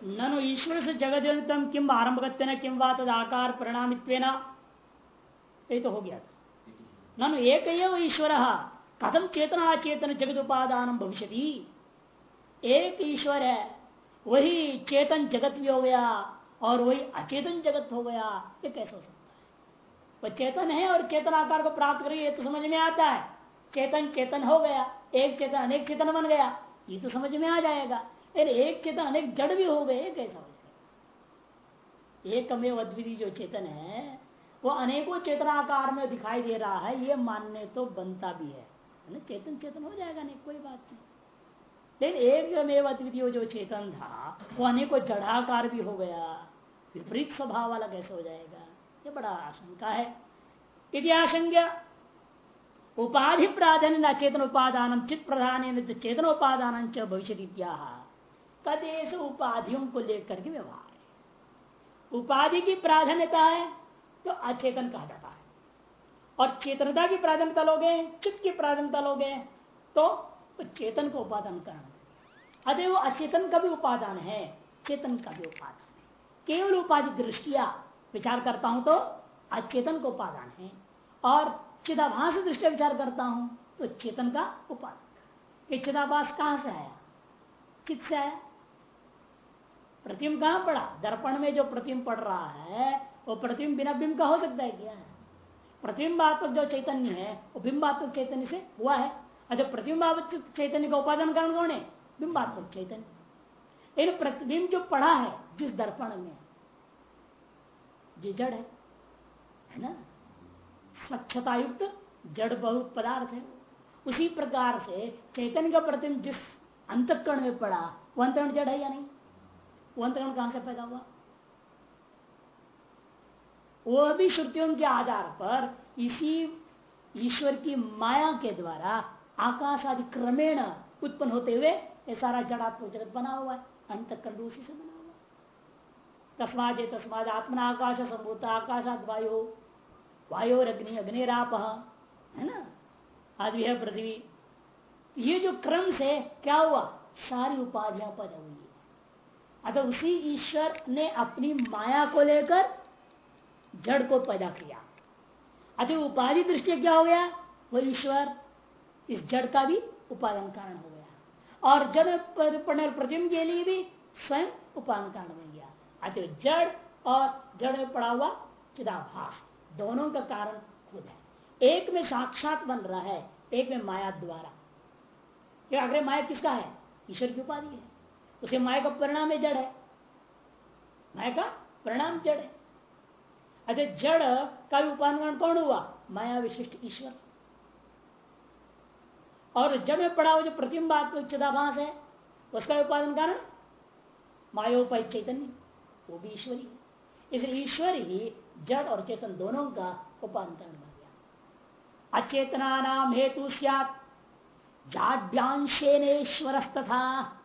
ननु ईश्वर से जगत किम आरंभगत्य किम वा आकार परिणामित्व तो हो गया था। ननु एक ईश्वर कथम चेतना चेतन जगत उपादान भविष्य एक ईश्वर है, वही चेतन जगत भी हो गया, और वही अचेतन जगत हो गया, ये कैसे हो सकता है? वह चेतन है और चेतन आकार को प्राप्त करिए तो समझ में आता है। चेतन चेतन हो गया, एक चेतन अनेक चेतन बन गया, ये तो समझ में आ जाएगा। अरे एक चेतन अनेक जड़ भी हो गए कैसा हो जाएगा एक में अद्वितीय जो चेतन है, वो अनेकों चेतनाकार में दिखाई दे रहा है, ये मानने तो बनता भी है। चेतन चेतन हो जाएगा, नहीं, कोई बात नहीं। लेकिन एक में अद्वितीय जो चेतन था, वो अनेकों जड़ाकार भी हो गया, विपरीत स्वभाव वाला कैसे हो जाएगा? ये बड़ा आशंका है। यदि आशंका उपाधि प्राधान्य न चेतन उपादान चित प्रधान चेतन उपादान भविष्य तदेश उपाधियों को लेकर के व्यवहार है। उपाधि की प्राधान्यता है तो अचेतन कहा जाता है। और चेतनता की प्राधान्यता लोगे चित्त की प्राधान्यता लोगे तो चेतन को उपादान करना अतः वो अचेतन का भी उपादान है, चेतन का भी उपादान है। केवल उपाधि दृष्टिया विचार करता हूँ तो अचेतन को उपादान है। और चिदाभास दृष्टि विचार करता हूँ तो चेतन का उपादान ये चिदाभास कहाँ से आया? चित्त से आया? प्रतिम कहाँ पड़ा? दर्पण में जो प्रतिम पड़ रहा है, वो प्रतिम बिना बिंब का हो सकता है क्या? प्रतिबिंबात्मक जो चैतन्य है, वो बिंबात्मक चैतन्य से हुआ है। अच्छा प्रतिम्बात्मक चैतन्य का उपादान कारण कौन है? बिंबात्मक चैतन्य। इन प्रतिबिंब जो पड़ा है, जिस दर्पण में जी जड़ है है ना? स्वच्छता युक्त जड़ बहुत पदार्थ है। उसी प्रकार से चैतन्य का प्रतिम जिस अंतकरण में पड़ा, वो अंतरण जड़ है या नहीं? वो अंतरण कहाँ से पैदा हुआ। वो भी श्रुतियों के आधार पर इसी ईश्वर की माया के द्वारा आकाश आदि क्रमेण उत्पन्न होते हुए ये सारा जड़ात्मक जगत बना हुआ है, अंतकरण उसी से बना हुआ तस्माद तस्माद आत्मना आकाश संभूत आकाशाद वायु वायु अग्नि अग्निराप, है ना? आदि है पृथ्वी। ये जो क्रम से क्या हुआ? सारी उपाधियाँ पैदा हुई अतः उसी ईश्वर ने अपनी माया को लेकर जड़ को पैदा किया। अतः उपाधि दृष्टि क्या हो गया? वो ईश्वर इस जड़ का भी उपादान कारण हो गया। और जड़ प्रतिम के लिए भी स्वयं उपादान कारण बन गया। अतः जड़ और जड़ में पड़ा हुआ चिदाभास दोनों का कारण खुद है। एक में साक्षात बन रहा है, एक में माया द्वारा। आखिर माया किसका है? ईश्वर की उपाधि है। उसे माया का परिणाम है जड़ है। माया का परिणाम जड़ है। अच्छा जड़ का भी उपादान कौन हुआ? माया विशिष्ट ईश्वर। और जड़ में पड़ा हुआ जो प्रतिम्बात्मक चिदाभास है, उसका उपादान कारण मायोपाय चैतन्य, वो भी ईश्वरी है। इसलिए ईश्वर ही जड़ और चेतन दोनों का उपादान कारण बन गया। अचेतना नाम हेतु जाड्यांशेनेश्वर तथा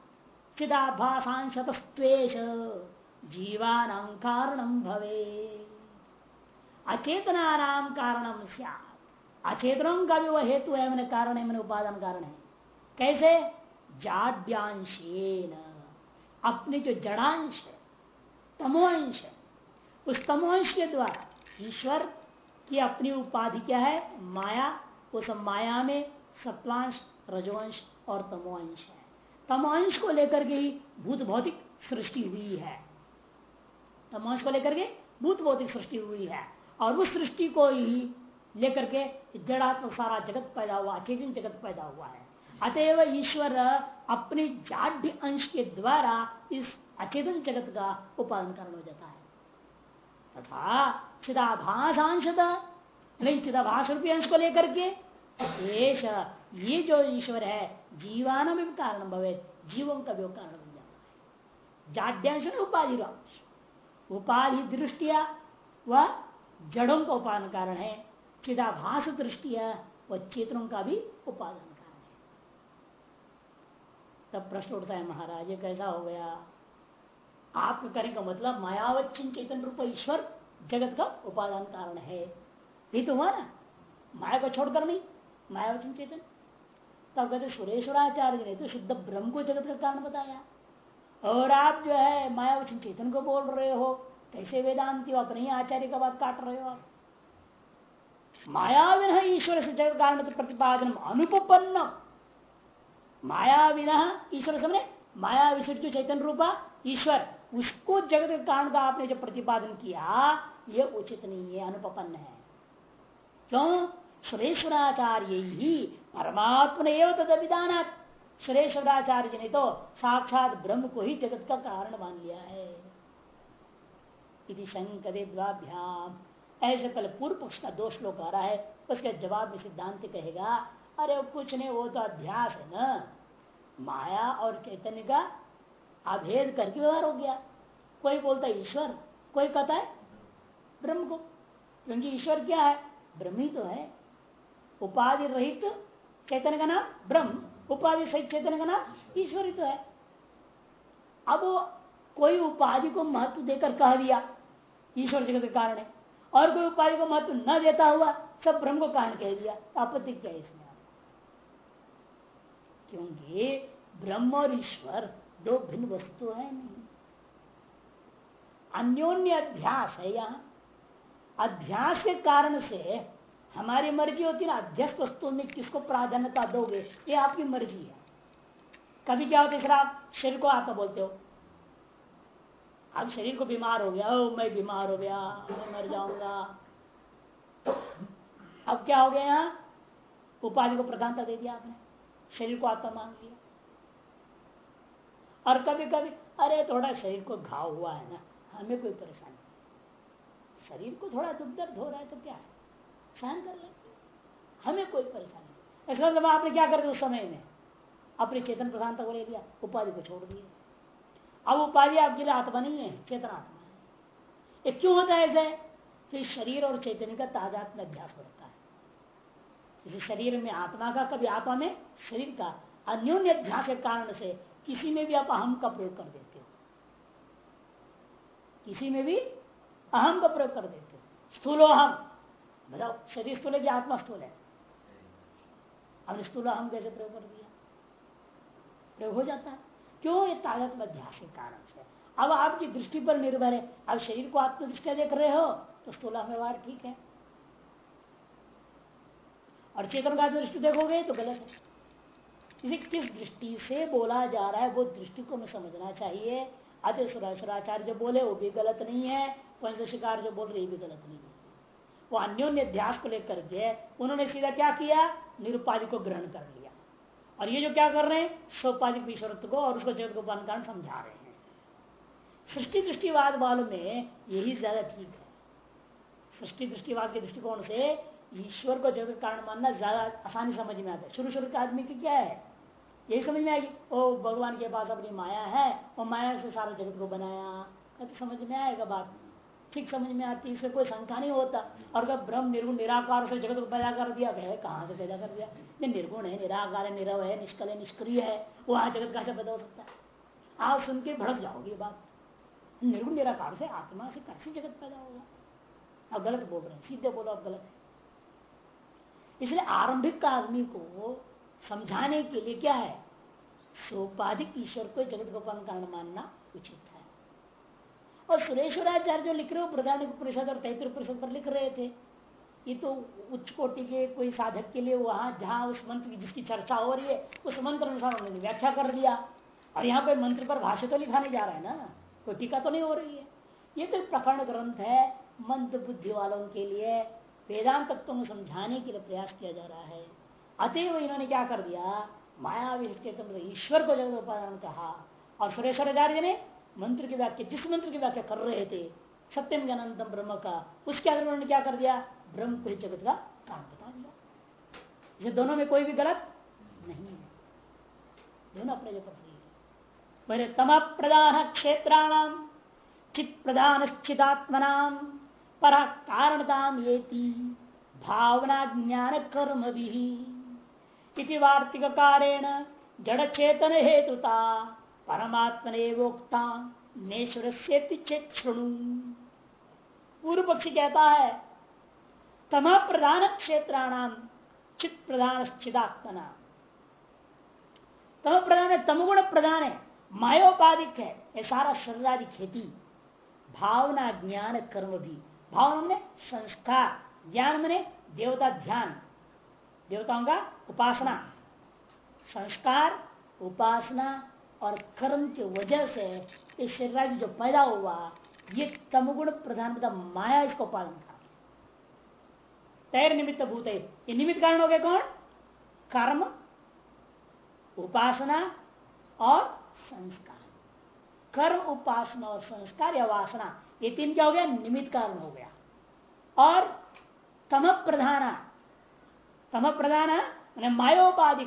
चिदाभासांशतस्वेश जीवान कारणम भवे अचेतना नाम कारणम अचेतनों का भी वह हेतु है, मैंने कारण है, मैंने उपादान कारण है। कैसे? जाड्यांशेन। अपने जो जड़ांश है तमोअंश है, उस तमोअंश के द्वारा ईश्वर की अपनी उपाधि क्या है? माया। उस माया में सत्वांश रजवंश और तमोअंश है। तमोअंश को लेकर के ही भूत भौतिक सृष्टि हुई है। तमांश को लेकर के भूत भौतिक सृष्टि हुई है और उस सृष्टि को ही लेकर के जड़ात्मक सारा जगत पैदा हुआ अचेतन जगत पैदा हुआ है। अतएव ईश्वर अपने जाड्य अंश के द्वारा इस अचेतन जगत का उपादन कारण हो जाता है। तथा चिदाभाषांशता नहीं चिदाभाष रूपी अंश को लेकर के ये जो ईश्वर है जीवान में भी कारण भवे जीवों का भी कारण बन जाता है जाड्यांश उपाधि उपाधि दृष्टिया वह जड़ों का उपादान कारण है, चिदाभास दृष्टिया वह चेतनों का भी उपादान कारण है। तब प्रश्न उठता है, महाराज, ये कैसा हो गया? आपके करने का मतलब मायावच्छिन्न चेतन रूप ईश्वर जगत का उपादान कारण है। ये तो हुआ ना माया को छोड़कर नहीं मायावचन चेतन। तब कहते सुरेश्वराचार्य ने तो शुद्ध ब्रह्म को जगत का कारण बताया। और आप जो है, माया वचन चेतन को बोल रहे हो। कैसे वेदांति अपने ही आचार्य का बात काट रहे हो आप। माया ईश्वर से जगत कारण प्रतिपादन अनुपन्न माया विना ईश्वर समझे? माया विशिष्ट चैतन रूपा ईश्वर। उसको जगत कारण का आपने जो प्रतिपादन किया, ये उचित नहीं है अनुपन्न है। क्यों? सुरेश्वराचार्य ही परमात्मा एवं तद सुरेश्वराचार्य जी ने तो साक्षात ब्रह्म को ही जगत का कारण मान लिया है। ऐसे पहले पूर्व पक्ष का दोष लोग आ रहा है, उसके जवाब में सिद्धांत कहेगा, अरे कुछ नहीं, वो तो अध्यास है ना। माया और चैतन्य का अभेद करके व्यवहार हो गया। कोई बोलता है ईश्वर, कोई कहता है ब्रह्म को। क्योंकि ईश्वर क्या है? ब्रह्म ही तो है। उपाधि रहित चैतन्य का नाम ब्रह्म, उपाधि सहित चैतन्य का नाम ईश्वर ही। तो है अब कोई उपाधि को महत्व देकर कह दिया, ईश्वर जगत के कारण है। और कोई उपाधि को महत्व न देता हुआ सब ब्रह्म को कारण कह दिया आपत्ति क्या है इसमें? क्योंकि ब्रह्म और ईश्वर दो भिन्न वस्तु है नहीं। अन्योन्य अध्यास है यहाँ। अध्यास के कारण से हमारी मर्ज़ी होती ना अध्यस्त वस्तु में किसको प्राधान्यता दोगे? ये आपकी मर्ज़ी है। कभी क्या होता है आप शरीर को आत्मा बोलते हो। आप शरीर को बीमार हो गया। ओ, मैं बीमार हो गया, मैं मर जाऊँगा। अब क्या हो गया यहाँ? उपाधि को प्रधानता दे दिया आपने। शरीर को आत्मा मान लिया। और कभी कभी अरे, थोड़ा शरीर को घाव हुआ है ना, हमें कोई परेशानी शरीर को थोड़ा दुख दर्द हो रहा है तो क्या है? सहन कर लेते हमें कोई परेशानी इसका मतलब आपने क्या कर दिया उस समय में? अपनी चेतन प्रधानता को ले लिया, उपाधि को छोड़ दिया। अब उपाधि आपके लिए आत्मा नहीं है, चेतन आत्मा है। ये क्यों होता है ऐसे? कि शरीर और चैतन्य का ताजात्म अभ्यास होता है। इस शरीर में आत्मा का, कभी आत्मा में शरीर का अन्योन्य अभ्यास के कारण से किसी में भी आप अहम का प्रयोग कर देते हो। किसी में भी अहम का प्रयोग कर देते हो। स्थूलो हम बताओ शरीर स्थूल है कि आत्मा स्थूल है? अब स्थूल अहम कैसे प्रयोग कर दिया प्रयोग हो जाता है। क्यों? ये ताकत अध्यास के कारण से। अब आपकी दृष्टि पर निर्भर है। अब शरीर को आत्मदृष्टिया देख रहे हो तो स्थूला व्यवहार ठीक है। और चेतन का दृष्टि देखोगे तो गलत है। इसे किस दृष्टि से बोला जा रहा है, वो दृष्टि को हमें समझना चाहिए। अतः सुराचार्य जो बोले, वो भी गलत नहीं है। पंचशिकार जो बोल रहे भी गलत नहीं है। वो अन्योन्य अध्यास को लेकर के उन्होंने सीधा क्या किया? निरुपाधि को ग्रहण कर लिया। और ये जो क्या कर रहे हैं? सोपाधिक ईश्वरत्व को और उसको जगत को कारण समझा रहे हैं। सृष्टि दृष्टिवाद वालों में यही ज़्यादा ठीक है। सृष्टि दृष्टिवाद के दृष्टिकोण से ईश्वर को जगत कारण मानना ज़्यादा आसानी समझ में आता है। शुरू शुरू के आदमी की क्या है? यही समझ में आएगी, ओ, भगवान के पास अपनी माया है और माया से सारा जगत को बनाया। तो समझ में आएगा बात? ठीक समझ में आती, इससे कोई शंका नहीं होता। और अगर ब्रह्म निर्गुण निराकार से जगत को पैदा कर दिया गया कहाँ से पैदा कर दिया? ये निर्गुण है, निराकार है, निरव है निष्कल है निष्क्रिय है, वो आज जगत कहा से पैदा हो सकता है? आप सुन के भड़क जाओगे बात। निर्गुण निराकार से आत्मा से कैसे जगत पैदा होगा? अब गलत बोल रहे हैं, सीधे बोलो अब गलत है। इसलिए आरंभिक आदमी को समझाने के लिए क्या है? सोपाधिक ईश्वर को जगत गोपाल कारण मानना उचित और सुरेश्वराचार्य जो लिख रहे हो प्रधान परिषद और तैतृ परिषद पर लिख रहे थे। ये तो उच्च कोटि के कोई साधक के लिए वहाँ, जहाँ उस मंत्र की जिसकी चर्चा हो रही है, उस मंत्र अनुसार उन्होंने व्याख्या कर दिया। और यहाँ पे मंत्र पर भाष्य तो लिखा नहीं जा रहा है ना, कोई टीका तो नहीं हो रही है। ये तो प्रकरण ग्रंथ है, मंत्र बुद्धि वालों के लिए वेदांत तत्व को समझाने के लिए प्रयास किया जा रहा है। अतएव इन्होंने क्या कर दिया माया ईश्वर को जगत उपादान कहा। और सुरेश्वराचार्य ने मंत्र की व्याख्या, जिस मंत्र की व्याख्या कर रहे थे, सत्यम ज्ञानंतम ब्रह्म का, उसके आधार उन्होंने क्या कर दिया? ब्रह्म को जगत का काम बता दिया। ये दोनों में कोई भी गलत नहीं है। दोनों अपने जगह है। मेरे तम प्रधान क्षेत्राणाम, चित प्रधान चिदात्मनाम परा कारणताम ये भावना ज्ञान कर्म भी वार्तिक कारेण, जड़ चेतन हेतुता। परमात्मने वोक्ता नेश्वर से पूर्व पक्षी कहता है तम प्रधान क्षेत्राणाम चित प्रधान चिदात्मना तम प्रधान है तमगुण प्रधान है मायोपाधिक है, ये सारा शरीरादि खेती, भावना, ज्ञान कर्म भी भावना में संस्कार, ज्ञान में देवता ध्यान। देवताओं का उपासना। संस्कार, उपासना और कर्म की वजह से इस शरीर जो पैदा हुआ, ये तमगुण प्रधान माया इसको पालन था। तैर निमित्त भूत, ये निमित्त कारण हो गए कौन? कर्म, उपासना और संस्कार। कर्म, उपासना और संस्कार या वासना, ये तीन क्या हो गया? निमित्त कारण हो गया। और तम प्रधान तम प्रधान मायोपाधि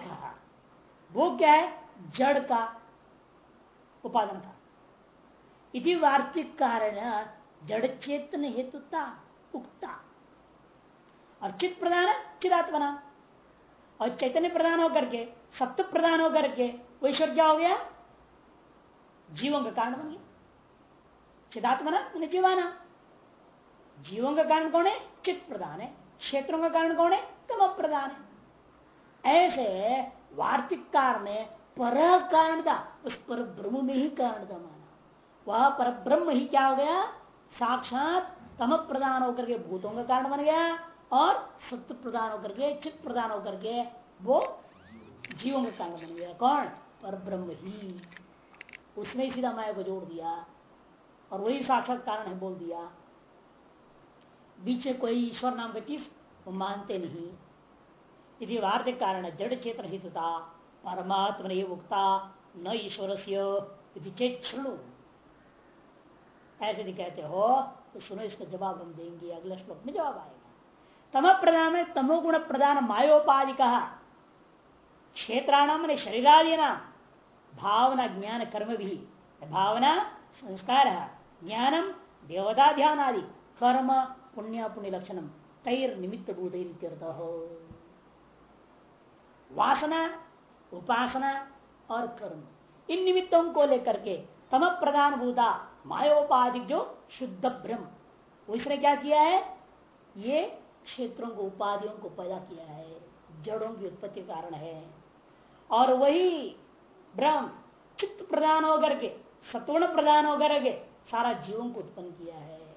वो क्या है? जड़ का उपादन था। इति वार्तिक कारण जड़ चेतन हेतुता उक्ता। और चित्त प्रधान चिदात्मना और चैतन्य प्रधान होकर के सत्य प्रधान होकर के, वो ईश्वर क्या हो गया? जीवों का कारण बन गया। चिदात्मना मैंने जीवाना। जीवों का कारण कौन है? चित्त प्रधान है। क्षेत्रों का कारण कौन है? तम प्रधान है। ऐसे वार्तिक कारण पर कारण था उस पर ब्रह्म में ही कारण था माना। वह पर ब्रह्म ही क्या हो गया? साक्षात तम प्रदान होकर के भूतों का कारण बन गया और सत्य प्रदान होकर के, चित्त प्रदान होकर के वो जीवों का कारण बन गया। कौन? पर ब्रह्म ही। उसने सीधा माया को जोड़ दिया और वही साक्षात कारण है बोल दिया। बीच कोई ईश्वर नाम का चीज़ वो मानते नहीं। यदि वार्थ कारण जड़ चेतन हितता परमात्मा ने उगता न ईश्वर से चेत ऐसे नहीं कहते हो तो सुनो, इसका जवाब हम देंगे, अगले श्लोक में जवाब आएगा। तम प्रधान तमोगुण प्रधान मायोपाधि कहा क्षेत्राणाम शरीरादि नाम भावना ज्ञान कर्म भी भावना संस्कार ज्ञानम देवता ध्यान आदि कर्म पुण्य पुण्य लक्षणम तैर निमित्त भूत वासना उपासना और कर्म। इन निमित्तों को लेकर के तम प्रधान भूता मायोपाधिक जो शुद्ध ब्रह्म। उसने क्या किया है? ये क्षेत्रों को, उपाधियों को पैदा किया है। जड़ों की उत्पत्ति कारण है। और वही ब्रह्म चित्त प्रदान होकर के सतुण प्रदान होकर के सारा जीवों को उत्पन्न किया है।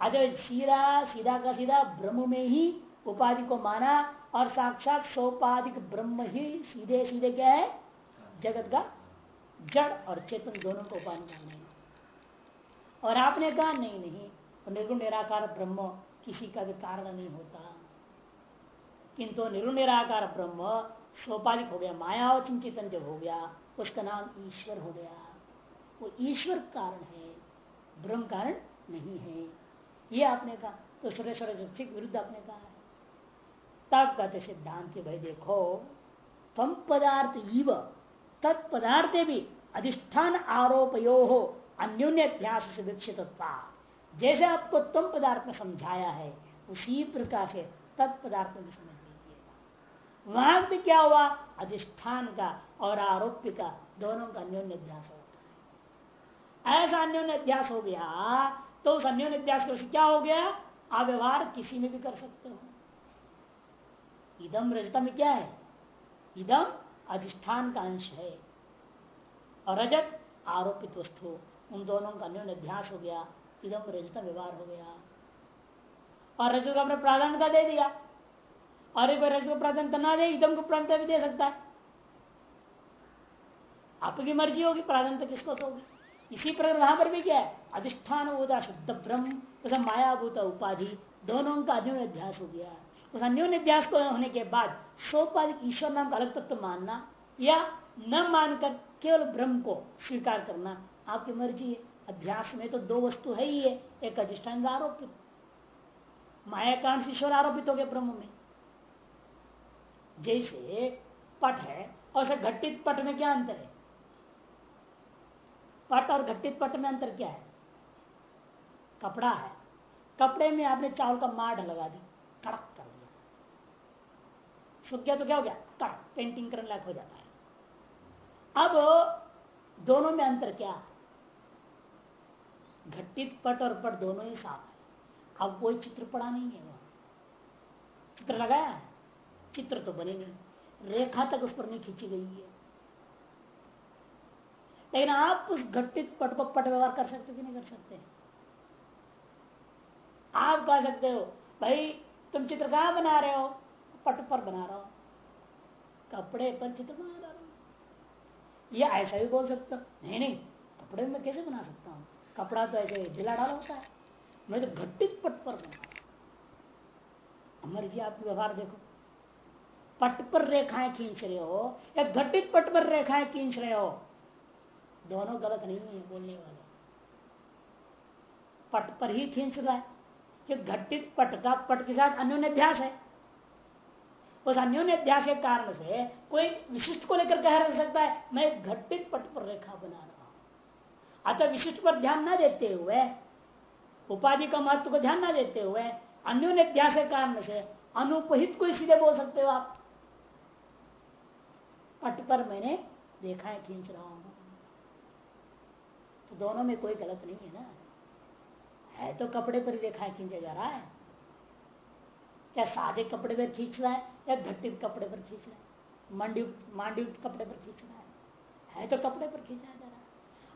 अजय सीधा सीधा का सीधा ब्रह्म में ही उपाधि को माना और साक्षात सोपाधिक ब्रह्म ही सीधे सीधे क्या है? जगत का जड़ और चेतन दोनों को उपाधि माना और आपने कहा, नहीं नहीं निर्गुण निराकार ब्रह्म किसी का भी कारण नहीं होता। किंतु निर्गुण निरुनिराकार ब्रह्म सोपालिक हो गया, माया और चिंतितन जब हो गया, उसका नाम ईश्वर हो गया। वो ईश्वर कारण है, ब्रह्म कारण नहीं है। ये आपने कहा तो सुरेश्वर ठीक विरुद्ध आपने कहा है। तब कहते सिद्धांत भाई देखो, तम पदार्थ इव, तत्पदार्थ भी अधिष्ठान आरोपयो हो अन्योन्य से विकसित जैसे आपको तम पदार्थ में समझाया है, उसी प्रकार से तत्पदार्थ में समझ लीजिएगा। वहाँ भी क्या हुआ? अधिष्ठान का और आरोप्य का दोनों का अन्योन्य अध्यास होता है ऐसा अन्योन्य अध्यास हो गया तो उस अन्योन्य अध्यास को क्या हो गया? अव्यवहार किसी में भी कर सकते हो। इदम रजतम क्या है? इदम अधिष्ठान का अंश है। और रजत आरोपित वस्तु, उन दोनों का अन्योन्य अध्यास हो गया इधम रजत व्यवहार हो गया। और रजत को अपने प्राधान्यता दे दिया। और एक रजत को प्राधान्यता ना दे, इदम को प्राधान्यता भी दे सकता है। आपकी मर्ज़ी होगी, प्राधान्यता किसको होगी इसी प्रकार वहाँ पर भी क्या है? अधिष्ठान होता शुद्ध ब्रह्म तथा मायाभूत उपाधि, दोनों का अन्योन्य अध्यास हो गया। उस अन्योन्य अध्यास को होने के बाद सोपाधिक ईश्वर नाम का अलग तत्व मानना या न मानकर केवल ब्रह्म को स्वीकार करना। आपकी मर्ज़ी है। अध्यास में तो दो वस्तु है ही है। एक अधिष्ठान आरोपित माया कांड से ईश्वर आरोपित हो गया ब्रह्म में। जैसे पट है और से घटित पट में क्या अंतर है? पट और घटित पट में अंतर क्या है? कपड़ा है। कपड़े में आपने चावल का माड लगा दी कड़क कर सूख गया तो क्या हो गया? कड़क पेंटिंग करने लायक हो जाता है। अब दोनों में अंतर क्या? घटित पट और पट दोनों ही साफ़ है। अब कोई चित्र पड़ा नहीं है वहाँ। चित्र लगाया चित्र तो बने नहीं। रेखा तक उस पर नहीं खींची गई है। लेकिन आप उस घटित पट को पट व्यवहार कर सकते कि नहीं कर सकते आप कह सकते हो, भाई, तुम चित्र कहाँ बना रहे हो? पट पर बना रहा हो। कपड़े पर चित्र बना रहा हूँ। ये ऐसा भी बोल सकता नहीं नहीं, कपड़े में कैसे बना सकता हूँ? कपड़ा तो ऐसे ढिला डाला होता है। मैं तो घटित पट पर बना मर्ज़ी आप व्यवहार देखो। पट पर रेखाएँ खींच रहे हो या घटित पट पर रेखाएँ खींच रहे हो? दोनों गलत नहीं है बोलने वाले। पट पर ही खींच रहा है। घटित पट का पट के साथ अन्योन्याध्यास है। उस अन्योन्याध्यास के कारण से कोई विशिष्ट को लेकर कह रह सकता है, मैं घटित पट पर रेखा बना रहा हूँ। अतः विशिष्ट पर ध्यान न देते हुए, उपाधि का महत्व को ध्यान न देते हुए अन्योन्याध्यास के कारण से अनुपहित को सीधे बोल सकते हो आप। पट पर मैंने देखा है खींच रहा हूँ। तो दोनों में कोई गलत नहीं है ना? है तो कपड़े पर ही देखा है खींचा जा रहा है। क्या सादे कपड़े पर खींच रहा है? या घटित कपड़े पर खींच रहा है मांडयुक्त मांडयुक्त कपड़े पर खींच रहा है है तो कपड़े पर खींचा जा रहा है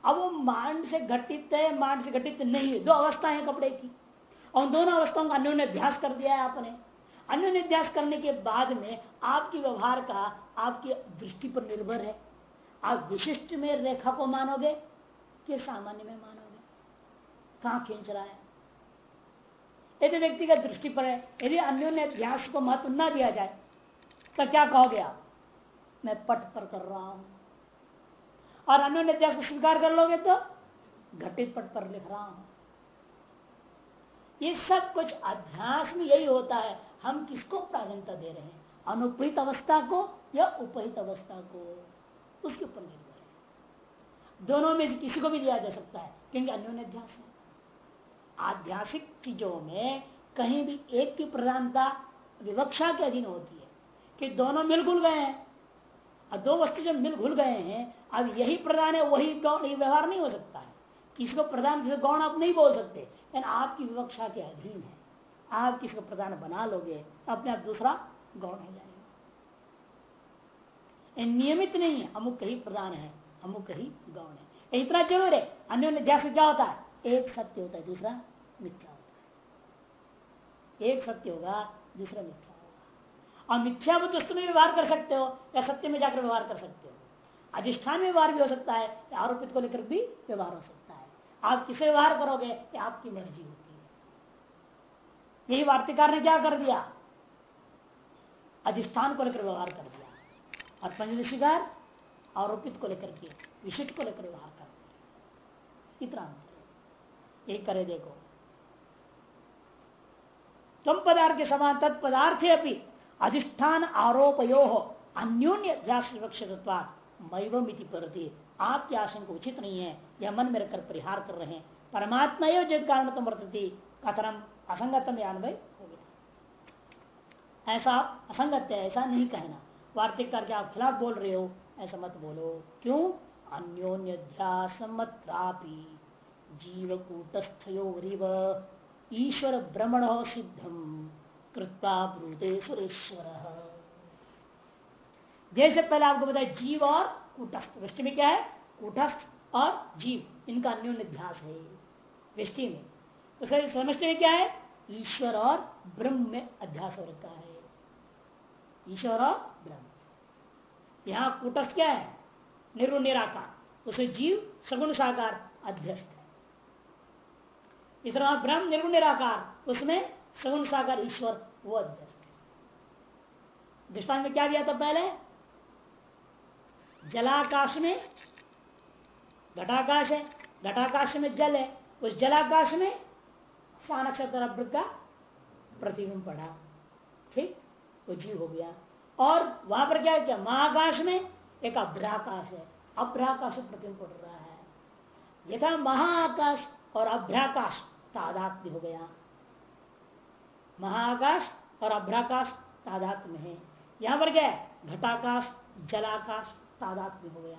अब वो मांड से घटित है, मांड से घटित नहीं है, दो अवस्थाएँ हैं कपड़े की, और दोनों अवस्थाओं का अन्योन्य अभ्यास कर दिया है आपने। अन्योन्य अभ्यास करने के बाद में आपकी व्यवहार का आपकी दृष्टि पर निर्भर है। आप विशिष्ट में रेखा को मानोगे कि सामान्य में मानोगे। कहा खींच रहा है? यदि व्यक्तिगत दृष्टि पर है, यदि अन्योन्य अभ्यास को महत्व न दिया जाए तो क्या कहोगे आप मैं पट पर कर रहा हूँ। और अन्य अभ्यास को स्वीकार कर लोगे तो घटित पट पर लिख रहा हूँ। ये सब कुछ अध्यास में यही होता है। हम किसको प्राधान्यता दे रहे हैं? अनुपहित अवस्था को या उपहित अवस्था को? उसके ऊपर निर्भर है। दोनों में से किसी को भी दिया जा सकता है, क्योंकि अन्योन्य अध्यास है आध्यासिक चीज़ों में कहीं भी एक की प्रधानता विवक्षा के अधीन होती है। कि दोनों मिल घुल गए हैं। और दो वस्तु जब मिल घुल गए हैं, अब यही प्रधान है, वही गौण व्यवहार नहीं हो सकता है। किसी को प्रधान, किसी गौण आप नहीं बोल सकते। लेकिन आपकी विवक्षा के अधीन है। आप किसी को प्रधान बना लोगे, अपने आप दूसरा गौण हो जाएगा। नियमित नहीं है, अमुक ही प्रधान है, अमुक ही गौण है। इतना ज़रूर है अन्य ध्यास क्या होता है? एक सत्य होता है, दूसरा मिथ्या होता है। एक सत्य होगा, दूसरा मिथ्या। और मिथ्या बुद्ध वस्तु में व्यवहार कर सकते हो या सत्य में जाकर व्यवहार कर सकते हो। अधिष्ठान में व्यवहार भी हो सकता है या आरोपित को लेकर भी व्यवहार हो सकता है। आप किसे व्यवहार करोगे? ये आपकी मर्ज़ी होती है। यही वार्तिकार ने क्या कर दिया? अधिष्ठान को लेकर व्यवहार कर दिया। और पंचदशिकार आरोपित को लेकर के विशिष्ट को लेकर व्यवहार कर दिया। इतना एक करे। देखो। तम पदार्थ के समान तत्पदार्थ अपनी अधिष्ठान आरोपयो हो अन्योन्य मैवमिति परती आपकी आशंका उचित नहीं है। यह मन में रखकर परिहार कर रहे हैं। परमात्मा एवं जद कारण तुम वर्तती। कथनम असंगतम अनुभव हो गया ऐसा असंगत है, ऐसा नहीं कहना। वार्तिक करके आप खिलाफ बोल रहे हो, ऐसा मत बोलो। क्यों? अन्योन्यध्यास जीव कूटस्थयोरिव ईश्वर भ्रमण सिद्धम। ब्रूते सुरेश्वर जैसे पहले आपको बताया, जीव और कुटस्थ। वृष्टि में क्या है? कुटस्थ और जीव। इनका अन्योन्य अभ्यास है। वृष्टि में। तो समष्टि में क्या है? ईश्वर और ब्रह्म में अध्यास हो रखा है। ईश्वर और ब्रह्म। यहाँ कुटस्थ क्या है? निर्गुण निराकार। उसे जीव सगुण साकार अध्यस्त है। इस ब्रह्म निर्गुण निराकार। उसमें सगुण साकार ईश्वर, वो अध्यस्त दृष्टान में क्या दिया था पहले? जलाकाश में घटाकाश है। घटाकाश में जल है। उस जलाकाश में सा नक्षत्र का प्रतिबिंब पड़ा। ठीक? वो जीव हो गया। और वहाँ पर क्या किया? महाकाश में एक अभ्राकाश है। अभ्राकाश प्रतिबिंब पड़ रहा है। यथा महाकाश और अभ्राकाश तादात्म्य हो गया। महाकाश और अभ्राकाश तादात्म्य है। यहाँ पर क्या है? घटाकाश, जलाकाश तादात्म्य हो गया।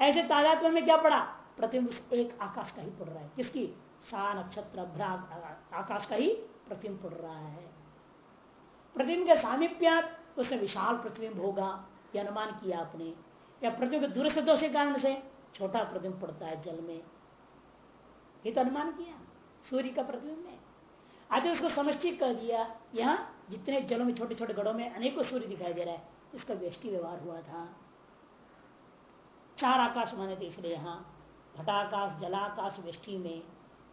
ऐसे तादात्म्य में क्या पड़ा? प्रतिबिंब एक आकाश का ही पड़ रहा है। किसकी? सा नक्षत्र आकाश का ही प्रतिबिंब पड़ रहा है। प्रतिबिंब के सामिप्यात उसमें विशाल प्रतिबिंब होगा यह अनुमान किया आपने। या प्रतिबिंब दूर से दोष कारण से छोटा प्रतिबिंब पड़ता है जल में। ये तो अनुमान किया। सूर्य का प्रतिबिंब में आगे उसको समष्टि कर दिया। यहाँ जितने जलों में छोटे छोटे गढ़ों में अनेकों सूर्य दिखाई दे रहा है। इसका व्यष्टि व्यवहार हुआ था। चार आकाश माने थे इसलिए यहाँ। घटाकाश, जलाकाश व्यष्टि में।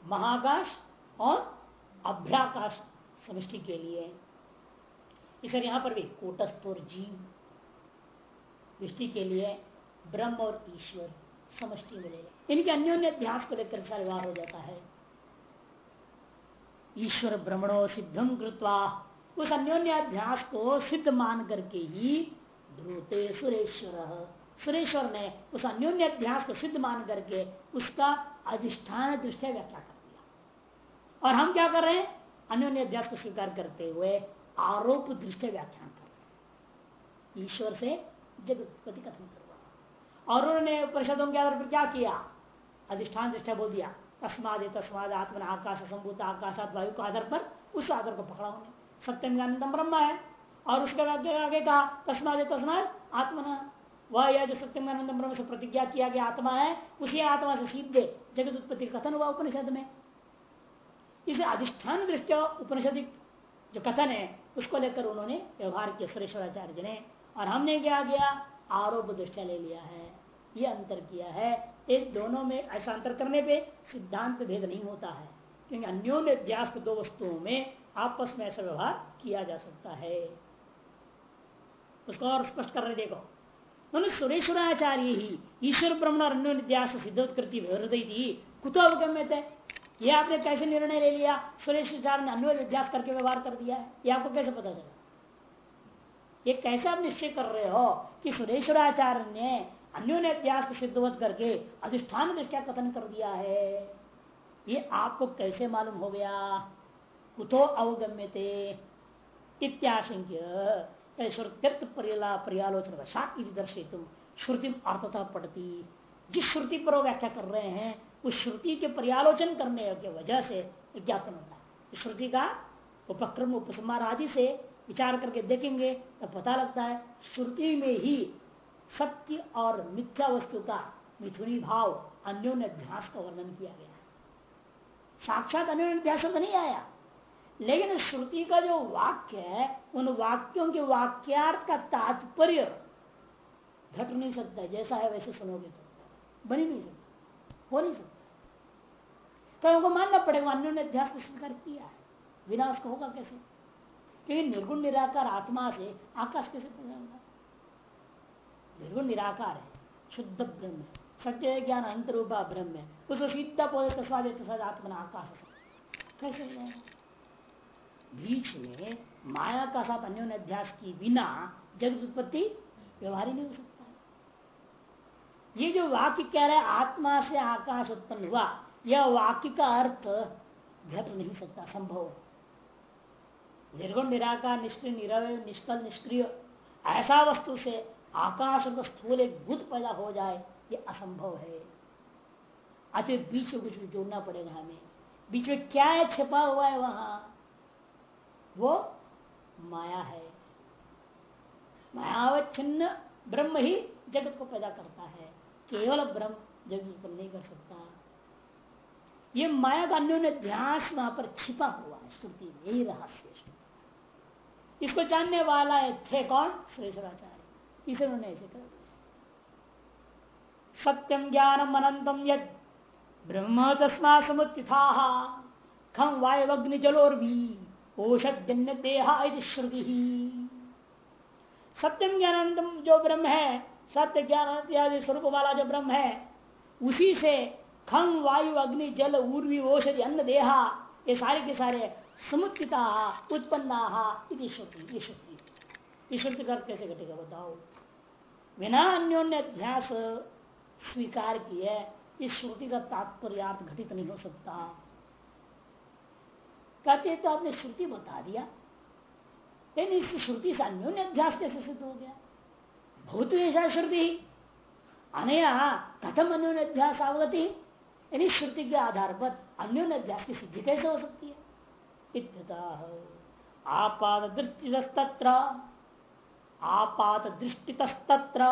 महाकाश और अभ्याकाश समष्टि के लिए। इसलिए यहाँ पर भी कूटस्थ और जीव वृष्टि के लिए ब्रह्म और ईश्वर समष्टि मिलेगा इनके अन्योन्य अध्यास को लेकर सारा व्यवहार हो जाता है। ईश्वर ब्रह्मणो सिद्धम कृत्वा उस अन्योन्य अध्यास को सिद्ध मान करके ही ध्रुते सुरेश्वर। सुरेश्वर ने उस अन्योन्य अध्यास को सिद्ध मान करके उसका अधिष्ठान दृष्टि व्याख्या कर दिया। और हम क्या कर रहे हैं? अन्योन्य अध्यास को स्वीकार करते हुए आरोप दृष्टि व्याख्यान कर रहे ईश्वर से जगत उत्पत्ति कथन करवा। और उन्होंने परिषदों के आधार पर क्या किया? अधिष्ठान दृष्टि बोल दिया। तस्माद तस्माद आत्मन आकाश संभूत आकाशात वायु के आधार पर उस आधार को पकड़ा उन्हें सत्यम ज्ञानतम ब्रह्म है। और उसके आगे कहा, तस्माद तस्माद आत्मना। वह यह जो सत्यम ज्ञानंदम ब्रह्म से प्रतिज्ञा किया गया आत्मा है, उसी आत्मा से सीधे जगत उत्पत्ति कथन हुआ उपनिषद में। इसे अधिष्ठान दृष्टि उपनिषद जो कथन है, उसको लेकर उन्होंने व्यवहार किया सुरेश्वराचार्य ने। और हमने क्या किया? आरोप दृष्टिया ले लिया है। ये अंतर किया है इन दोनों में ऐसा अंतर करने पे सिद्धांत भेद नहीं होता है। क्योंकि अन्योन्य अध्यास दो वस्तुओं में आपस में ऐसा व्यवहार किया जा सकता है। उसको और स्पष्ट कर रहे देखो। सुरेश्वराचार्य ही ईश्वर ब्रह्मण अन्योन्यास सिद्धोत्कृति थी। कुतो अवगम्य थे ये आपने कैसे निर्णय ले लिया? सुरेश्वराचार्य ने अन्य अध्यास करके व्यवहार कर दिया है। ये आपको कैसे पता चला? ये कैसे आप निश्चय कर रहे हो कि सुरेश्वराचार्य ने अन्योन्य अभ्यास को सिद्धवत करके अधिष्ठान दृष्टिया कथन कर दिया है? ये आपको कैसे मालूम हो गया? कुतो अवगम्य थे इत्याशंक्य श्रुत्यर्थ पर्यालोचना वशात दर्शित श्रुति अर्थता पड़ती जिस श्रुति पर व्याख्या कर रहे हैं, उस श्रुति के पर्यालोचन करने की वजह से विज्ञापन होता है। श्रुति का उपक्रम, उपसंहार आदि से विचार करके देखेंगे तो पता लगता है, श्रुति में ही सत्य और मिथ्या वस्तु का मिथुनी भाव अन्योन्य अभ्यास का वर्णन किया गया है। साक्षात अन्योन्य अभ्यास तो नहीं आया। लेकिन श्रुति का जो वाक्य है, उन वाक्यों के वाक्यार्थ का तात्पर्य घट नहीं सकता जैसा है वैसे सुनोगे तो। बन नहीं सकता। हो नहीं सकता। तो उनको मानना पड़ेगा अन्योन्य अध्यास को स्वीकार किया है। विनाश को होगा कैसे? क्योंकि निर्गुण निराकार आत्मा से आकाश कैसे पैदा होगा? निर्गुण निराकार है, शुद्ध ब्रह्म है, सत्य ज्ञान अंत रूपा ब्रह्म है। उसको सीधा पौधे तस्वाद आत्मा आकाश कैसे बीच में माया का साथ अन्योन अध्यास की बिना जगत उत्पत्ति व्यवहार ही नहीं हो सकता। ये जो वाक्य कह रहा आत्मा से आकाश उत्पन्न हुआ, यह वाक्य का अर्थ घट नहीं सकता, संभव निर्गुण, निराकार, निष्क्रिय, निरवय निष्कल निष्क्रिय, ऐसा वस्तु से आकाश का स्थूल एक भूत पैदा हो जाए, ये असंभव है। अतः बीच में कुछ जोड़ना पड़ेगा हमें। बीच में क्या है छिपा हुआ है वहाँ? वो माया है। मायावच्छिन्न ब्रह्म ही जगत को पैदा करता है। केवल ब्रह्म जगत उत्पन्न नहीं कर सकता। ये माया का अन्योन्य ध्यास वहाँ पर छिपा हुआ है। में यही रहस्य इसको जानने वाला है थे कौन? श्रेष्ठाचार्य इसे उन्होंने ऐसे कर सत्यम ज्ञानम अनंतम यद ब्रह्म तस्मा समुत्था खम वायवग्नि जलोर भी ओषधन्य देहा श्रुति। सत्यम ज्ञानंदम जो ब्रह्म है, सत्य ज्ञान इत्यादि स्वरूप वाला जो ब्रह्म है, उसी से खम वायु अग्नि जल उर्वी औषधि अन्न देहा ये सारे के सारे समुचिता उत्पन्ना श्रुति, ये श्रुति। ये श्रुति कर कैसे घटेगा बताओ? बिना अन्योन्य अध्यास स्वीकार किए, इस श्रुति का तात्पर्यार्थ घटित नहीं हो सकता। कहते तो आपने श्रुति बता दिया। लेकिन इस श्रुति से अन्योन्य अध्यास कैसे सिद्ध हो गया? भूत ऐसा श्रुति। अनया कथम अन्योन्य अध्यास अवगति यानी श्रुति के आधार पर अन्योन्य अध्यास की सिद्धि कैसे हो सकती है? आपात दृष्टितस्तत्र आपात दृष्टितस्तत्र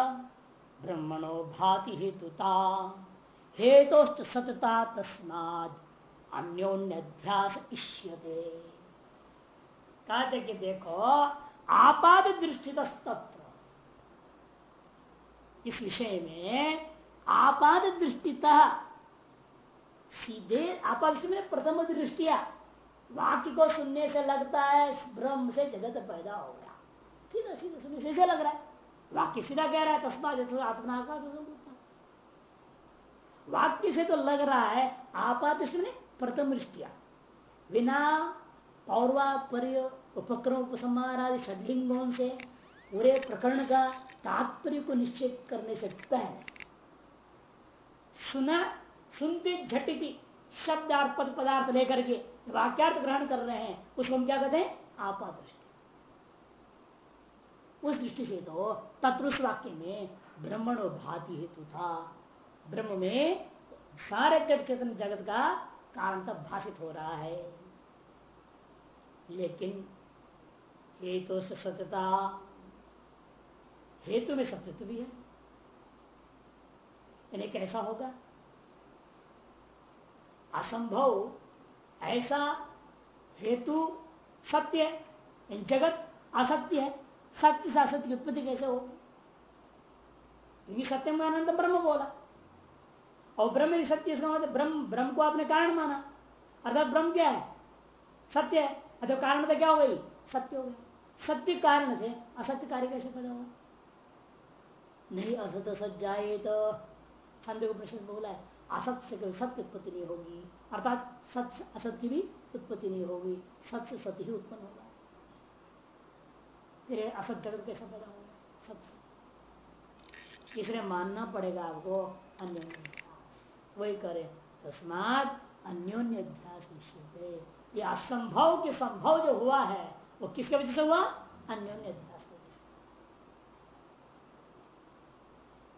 ब्रह्मणो भाति हेतुता हेतोस्त सतता तस्माद अन्योन्यध्यास इष्यते कहते कि देखो आपात दृष्टि तत्व इस विषय में आपात दृष्टिता सीधे आपात में प्रथम दृष्टिया। वाक्य को सुनने से लगता है ब्रह्म से जगत पैदा हो सीधा सीधा सुनने से लग रहा है। वाक्य सीधा कह रहा है तस्मात आत्मा का वाक्य से तो लग रहा है, आपात में प्रथम दृष्टिया बिना पौर्वा पर उपक्रम, उपसंहार आदि षडलिंगों से पूरे प्रकरण का तात्पर्य को निश्चित करने से पहले सुना, सुनते झटिति शब्द पद पदार्थ लेकर के वाक्यार्थ ग्रहण कर रहे हैं, उसको हम क्या कहते हैं? आपा दृष्टि। उस दृष्टि से तो तत्रुष वाक्य में ब्रह्मण भाति हेतु था। ब्रह्म में सारे जट चेतन जगत का कारण तब भाषित हो रहा है। लेकिन हेतु से सत्यता, हेतु में सत्यत्व भी है। यानी कैसा होगा। असंभव ऐसा हेतु सत्य है जगत असत्य है। सत्य असत्य की उत्पत्ति कैसे हो? क्योंकि सत्य में आनंद ब्रह्म बोला। और ब्रह्म ही सत्य मतलब ब्रह्म ब्रह्म को आपने कारण माना। अर्थात ब्रह्म क्या है? सत्य है। अतः कारण तो क्या हो गई? सत्य हो गया। सत्य कारण से असत्य कार्य कैसे पैदा हुआ? नहीं, असत सत जाए तो छंद को प्रश्न बोला है असत्य से कभी सत्य उत्पत्ति नहीं होगी। अर्थात सत्य असत्य भी उत्पत्ति नहीं होगी। सत्य सत्य ही उत्पन्न होगा। फिर असत जगत कैसा पैदा होगा सत्य इसलिए मानना पड़ेगा आपको अन्य वही करे। तस्मात अन्योन्य अध्यास निश्चित। ये असंभव के संभव जो हुआ है, वो किसके वजह से हुआ? अन्योन्य अध्यास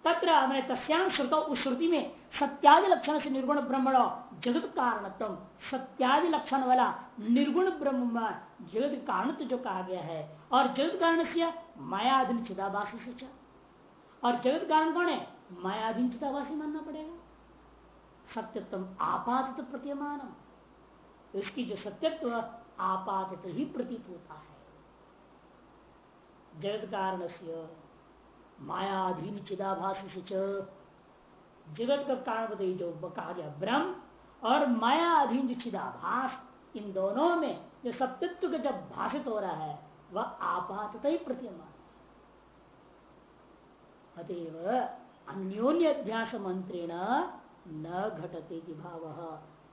तत्र मैंने तस्याम श्रुतो उस श्रुति में सत्यादि लक्षण से निर्गुण ब्रह्मण जगत कारणत्म सत्यादि लक्षण वाला निर्गुण ब्रह्म जगत कारण जो कहा गया है, और जगत कारण से मायाधीन चिदाभास से और जगत कारण कौन है? मायाधीन चिदाभासी मानना पड़ेगा। सत्यत्म आपात प्रतिमान इसकी जो सत्यत्व आपात ही प्रतीत होता है। जगत कारण से मायाधीन चिदाभास से जगत का कारण जो कहा गया ब्रह्म और माया अधीन जो चिदाभास, इन दोनों में जो सत्यत्व का जब भाषित हो रहा है, वह आपात ही प्रतीयमान अतएव अन्योन्य अध्यास मंत्रेण न घटते भाव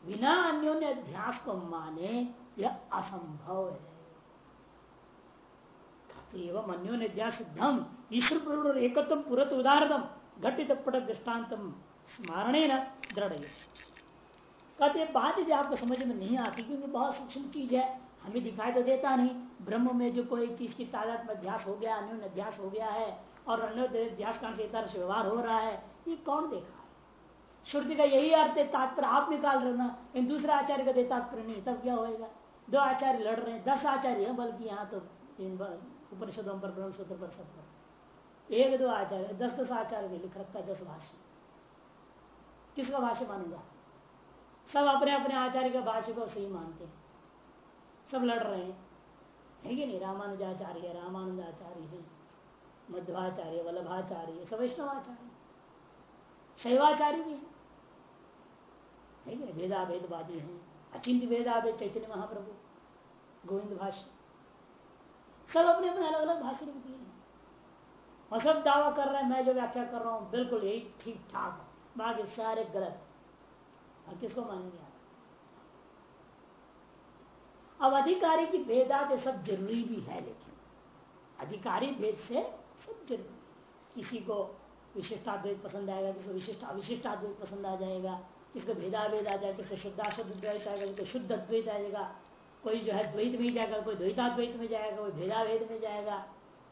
बिना अन्योन्य अध्यास को माने यह असंभव है। एवं अन्योन्य अध्यास सिद्धम, ईश्वर एकत्व पुरत उदाहरणम। घटित पट दृष्टान्तम स्मरणे न दृढ़ कहते बात यदि आपको समझ में नहीं आती, क्योंकि बहुत सूक्ष्म चीज़ है, हमें दिखाई तो देता नहीं। ब्रह्म में जो कोई चीज़ की तादाद में अध्यास हो गया अन्योन अध्यास हो गया है, और अन्य अध्यास कारण से तरह व्यवहार हो रहा है, ये कौन देखा है? श्रुति का यही अर्थ है, तात्पर्य आप निकाल रहे ना इन दूसरा आचार्य का दे तात्पर्य नहीं, तब क्या होएगा? दो आचार्य लड़ रहे हैं, दस आचार्य है, बल्कि यहाँ तो उपनिषदों पर ब्रह्म सूत्र पर सब पर। एक दो आचार्य, दस दस आचार्य ने लिख रखा दस भाष्य। किसका भाष्य मानूँगा? सब अपने अपने आचार्य के भाष्य को सही मानते हैं। सब लड़ रहे हैं। है कि नहीं? रामानुजाचार्य रामानुजाचार्य है मध्वाचार्य, वल्लभाचार्य सब वैष्णवाचार्य। शैवाचार्य भी है। कि वेदा वेदवादी हैं। अचिंत वेदा वेद चैतन्य महाप्रभु, गोविंद भाष्य। सब अपने अपने अलग अलग भाष्य लिख दिए और सब दावा कर रहे हैं, मैं जो व्याख्या कर रहा हूँ, बिल्कुल यही ठीक ठाक है। बाकी सारे गलत और किसको मानेंगे अब अधिकारी की भेदा भेदात सब ज़रूरी भी है, लेकिन अधिकारी भेद से सब ज़रूरी किसी को विशिष्टाद्वैत पसंद आएगा, किसी को विशिष्ट अविशिष्टाद्वैत पसंद आ जाएगा किसको भेदा भेद आ जाएगा किसको शुद्धाशुद्ध द्वैत आएगा किसको शुद्ध अद्वैत आएगा कोई जो है द्वैत में जाएगा, कोई द्वैताद्वैत में जाएगा, कोई भेदा भेद में जाएगा।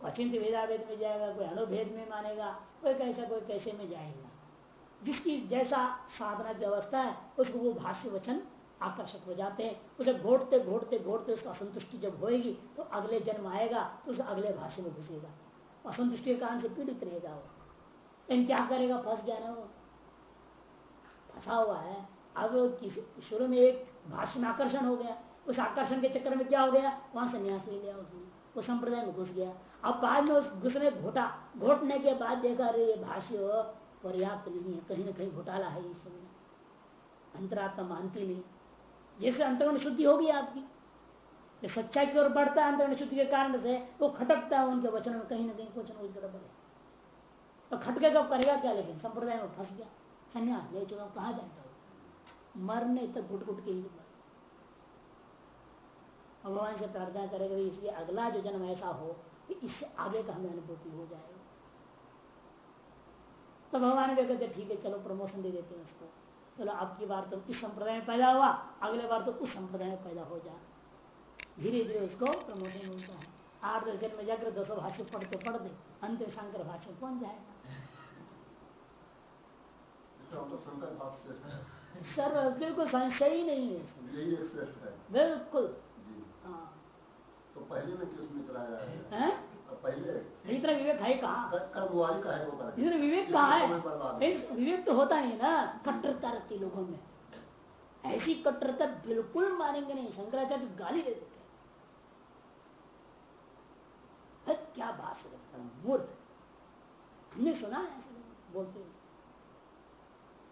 अचिंत भेदाभेद में जाएगा, कोई अणुभेद में मानेगा, कोई कैसा, कोई कैसे में जाएगा। जिसकी जैसा साधना की अवस्था है, उसको वो भाष्य वचन आकर्षक हो जाते हैं। उसे घोटते घोटते घोटते उसका असंतुष्टि जब होएगी तो अगले जन्म आएगा तो उसे अगले भाष्य में घुसेगा। असंतुष्टि के कारण से पीड़ित रहेगा वो। लेकिन क्या करेगा? फंस गया ना वो। फंसा हुआ है। अब किसी, शुरू में एक भाषण आकर्षण हो गया। उस आकर्षण के चक्कर में क्या हो गया? वहाँ संन्यास ले लिया उसने। वो संप्रदाय में घुस गया। अब बाद में उस घुसने घोटा घोटने के बाद देखा, अरे ये भाष्य पर्याप्त नहीं है, कहीं ना कहीं घोटाला है इस समय। अंतरात्मा मानती नहीं। जैसे अंतरण शुद्धि होगी आपकी जो सच्चाई की ओर बढ़ता है अंतरण शुद्धि के कारण से, वो खटकता है उनके वचन में, कहीं ना कहीं कुछ ना कुछ गड़बड़ है। तो खटके कब करेगा क्या लेकिन संप्रदाय में फंस गया। संन्यास ले चुका कहा जाएगा मरने तक घुट घुट के ही भगवान से प्रार्थना करेगा इसलिए अगला जो जन्म ऐसा हो कि इससे आगे का हमें अनुभूति हो जाएगा तो भगवान भी कहते ठीक है चलो प्रमोशन दे देते हैं उसको। चलो आपकी बार तो इस संप्रदाय में पैदा हुआ अगले बार तो उस संप्रदाय में पैदा हो जाए धीरे धीरे उसको प्रमोशन मिलता है। आठ दस जन्म जाकर दसों भाषा पढ़ते पढ़ते अंत शंकर भाषा पहुँच जाएगा। सर बिल्कुल संशय ही नहीं है। बिल्कुल। तो पहले में क्यों उसमें चलाया है? पहले। इतना विवेक है कहाँ? कर्मवारी का है वो इतना विवेक कहाँ है? विवेक तो होता नहीं ना कट्टरता रहती लोगों में। ऐसी कट्टरता बिल्कुल मानेंगे नहीं शंकराचार्य गाली दे देते क्या बात है मूर्ख। हमने सुना है ऐसे बोलते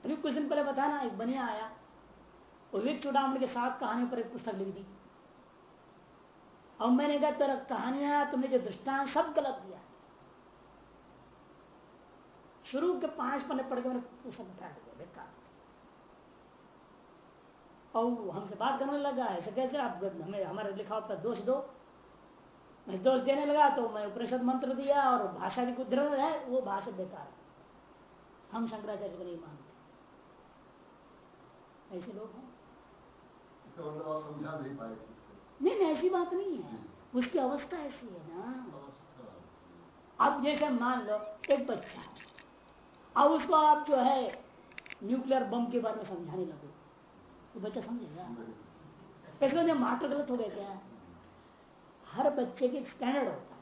अभी कुछ दिन पहले बताना एक बनिया आया विवेक चुड़ामण के साथ कहानी पर एक पुस्तक लिख दी। और मैंने कहा, तेरा कहानियाँ, तुमने जो दृष्टांत, सब गलत दिया। शुरू के पाँच पन्ने पढ़ के मैंने दिया बेकार और हमसे बात करने लगा, ऐसे कैसे आप हमें, हमारे लिखा होता दोष दो। मैं दोष देने लगा तो मैं उपनिषद मंत्र दिया और भाषा भी कुछ है, वो भाषा बेकार हम शंकराचार्य को नहीं मानते। ऐसे लोग हैं। समझा नहीं पाए नहीं ऐसी बात नहीं है। उसकी अवस्था ऐसी है ना। अब जैसे मान लो एक बच्चा। है अब उसको आप जो है न्यूक्लियर बम के बारे में समझाने लगो। तो बच्चा समझेगा। इसमें मास्टर गलत हो गया क्या? हर बच्चे के स्टैंडर्ड होता है।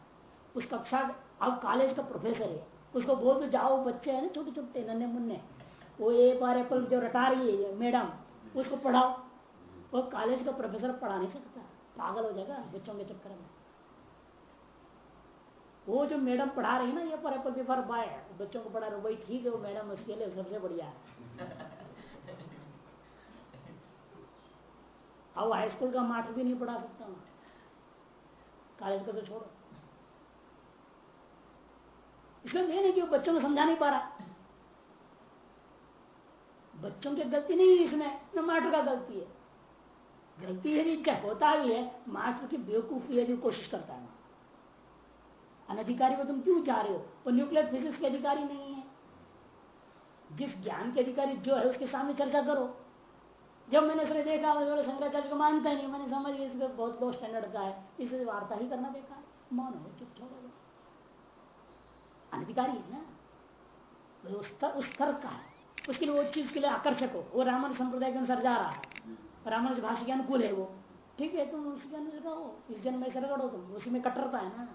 उस कक्षा अब कॉलेज का प्रोफेसर है। उसको बोल दो जाओ बच्चे है ना छोटे छोटे नन्हे मुन्ने वो ए पार एप्पल जो रटा रही है मैडम। उसको पढ़ाओ। वो कॉलेज का प्रोफेसर पढ़ा नहीं सकता। पागल हो जाएगा बच्चों के चक्कर में। वो जो मैडम पढ़ा रही है ना, ये पर एप्पल पेपर बाय बच्चों को पढ़ा रहे वही ठीक है, वो मैडम उसके लिए सबसे बढ़िया है। अब हाई स्कूल का माठ भी नहीं पढ़ा सकता हूँ। कॉलेज का तो छोड़ो। इसलिए नहीं कि वो बच्चों को समझा नहीं पा रहा। बच्चों की गलती नहीं है इसमें, न मास्टर का गलती है। गलती यदि क्या होता भी है, मास्टर की बेवकूफ़ी यदि कोशिश करता है। अनधिकारी को तुम क्यों जा रहे हो? वो न्यूक्लियर फिजिक्स के अधिकारी नहीं है। जिस ज्ञान के अधिकारी जो है, उसके सामने चर्चा करो। जब मैंने उसने देखा मुझे शंकराचार्य को मानता ही नहीं, मैंने समझ लिया इसका बहुत बहुत स्टैंडर्ड का है। इसे वार्ता ही करना बेकार। मौन हो चुप छोड़ो अनधिकारी है ना? उस स्तर का है। उसके लिए वो चीज़ के लिए आकर्षक हो। वो रामन संप्रदाय के अनुसार जा रहा है। रामन भाषा के अनुकूल है वो। ठीक है तुम उसके अनुसार रहो। इस जन्म में से रगड़ो तुम। उसी में कटरता है ना।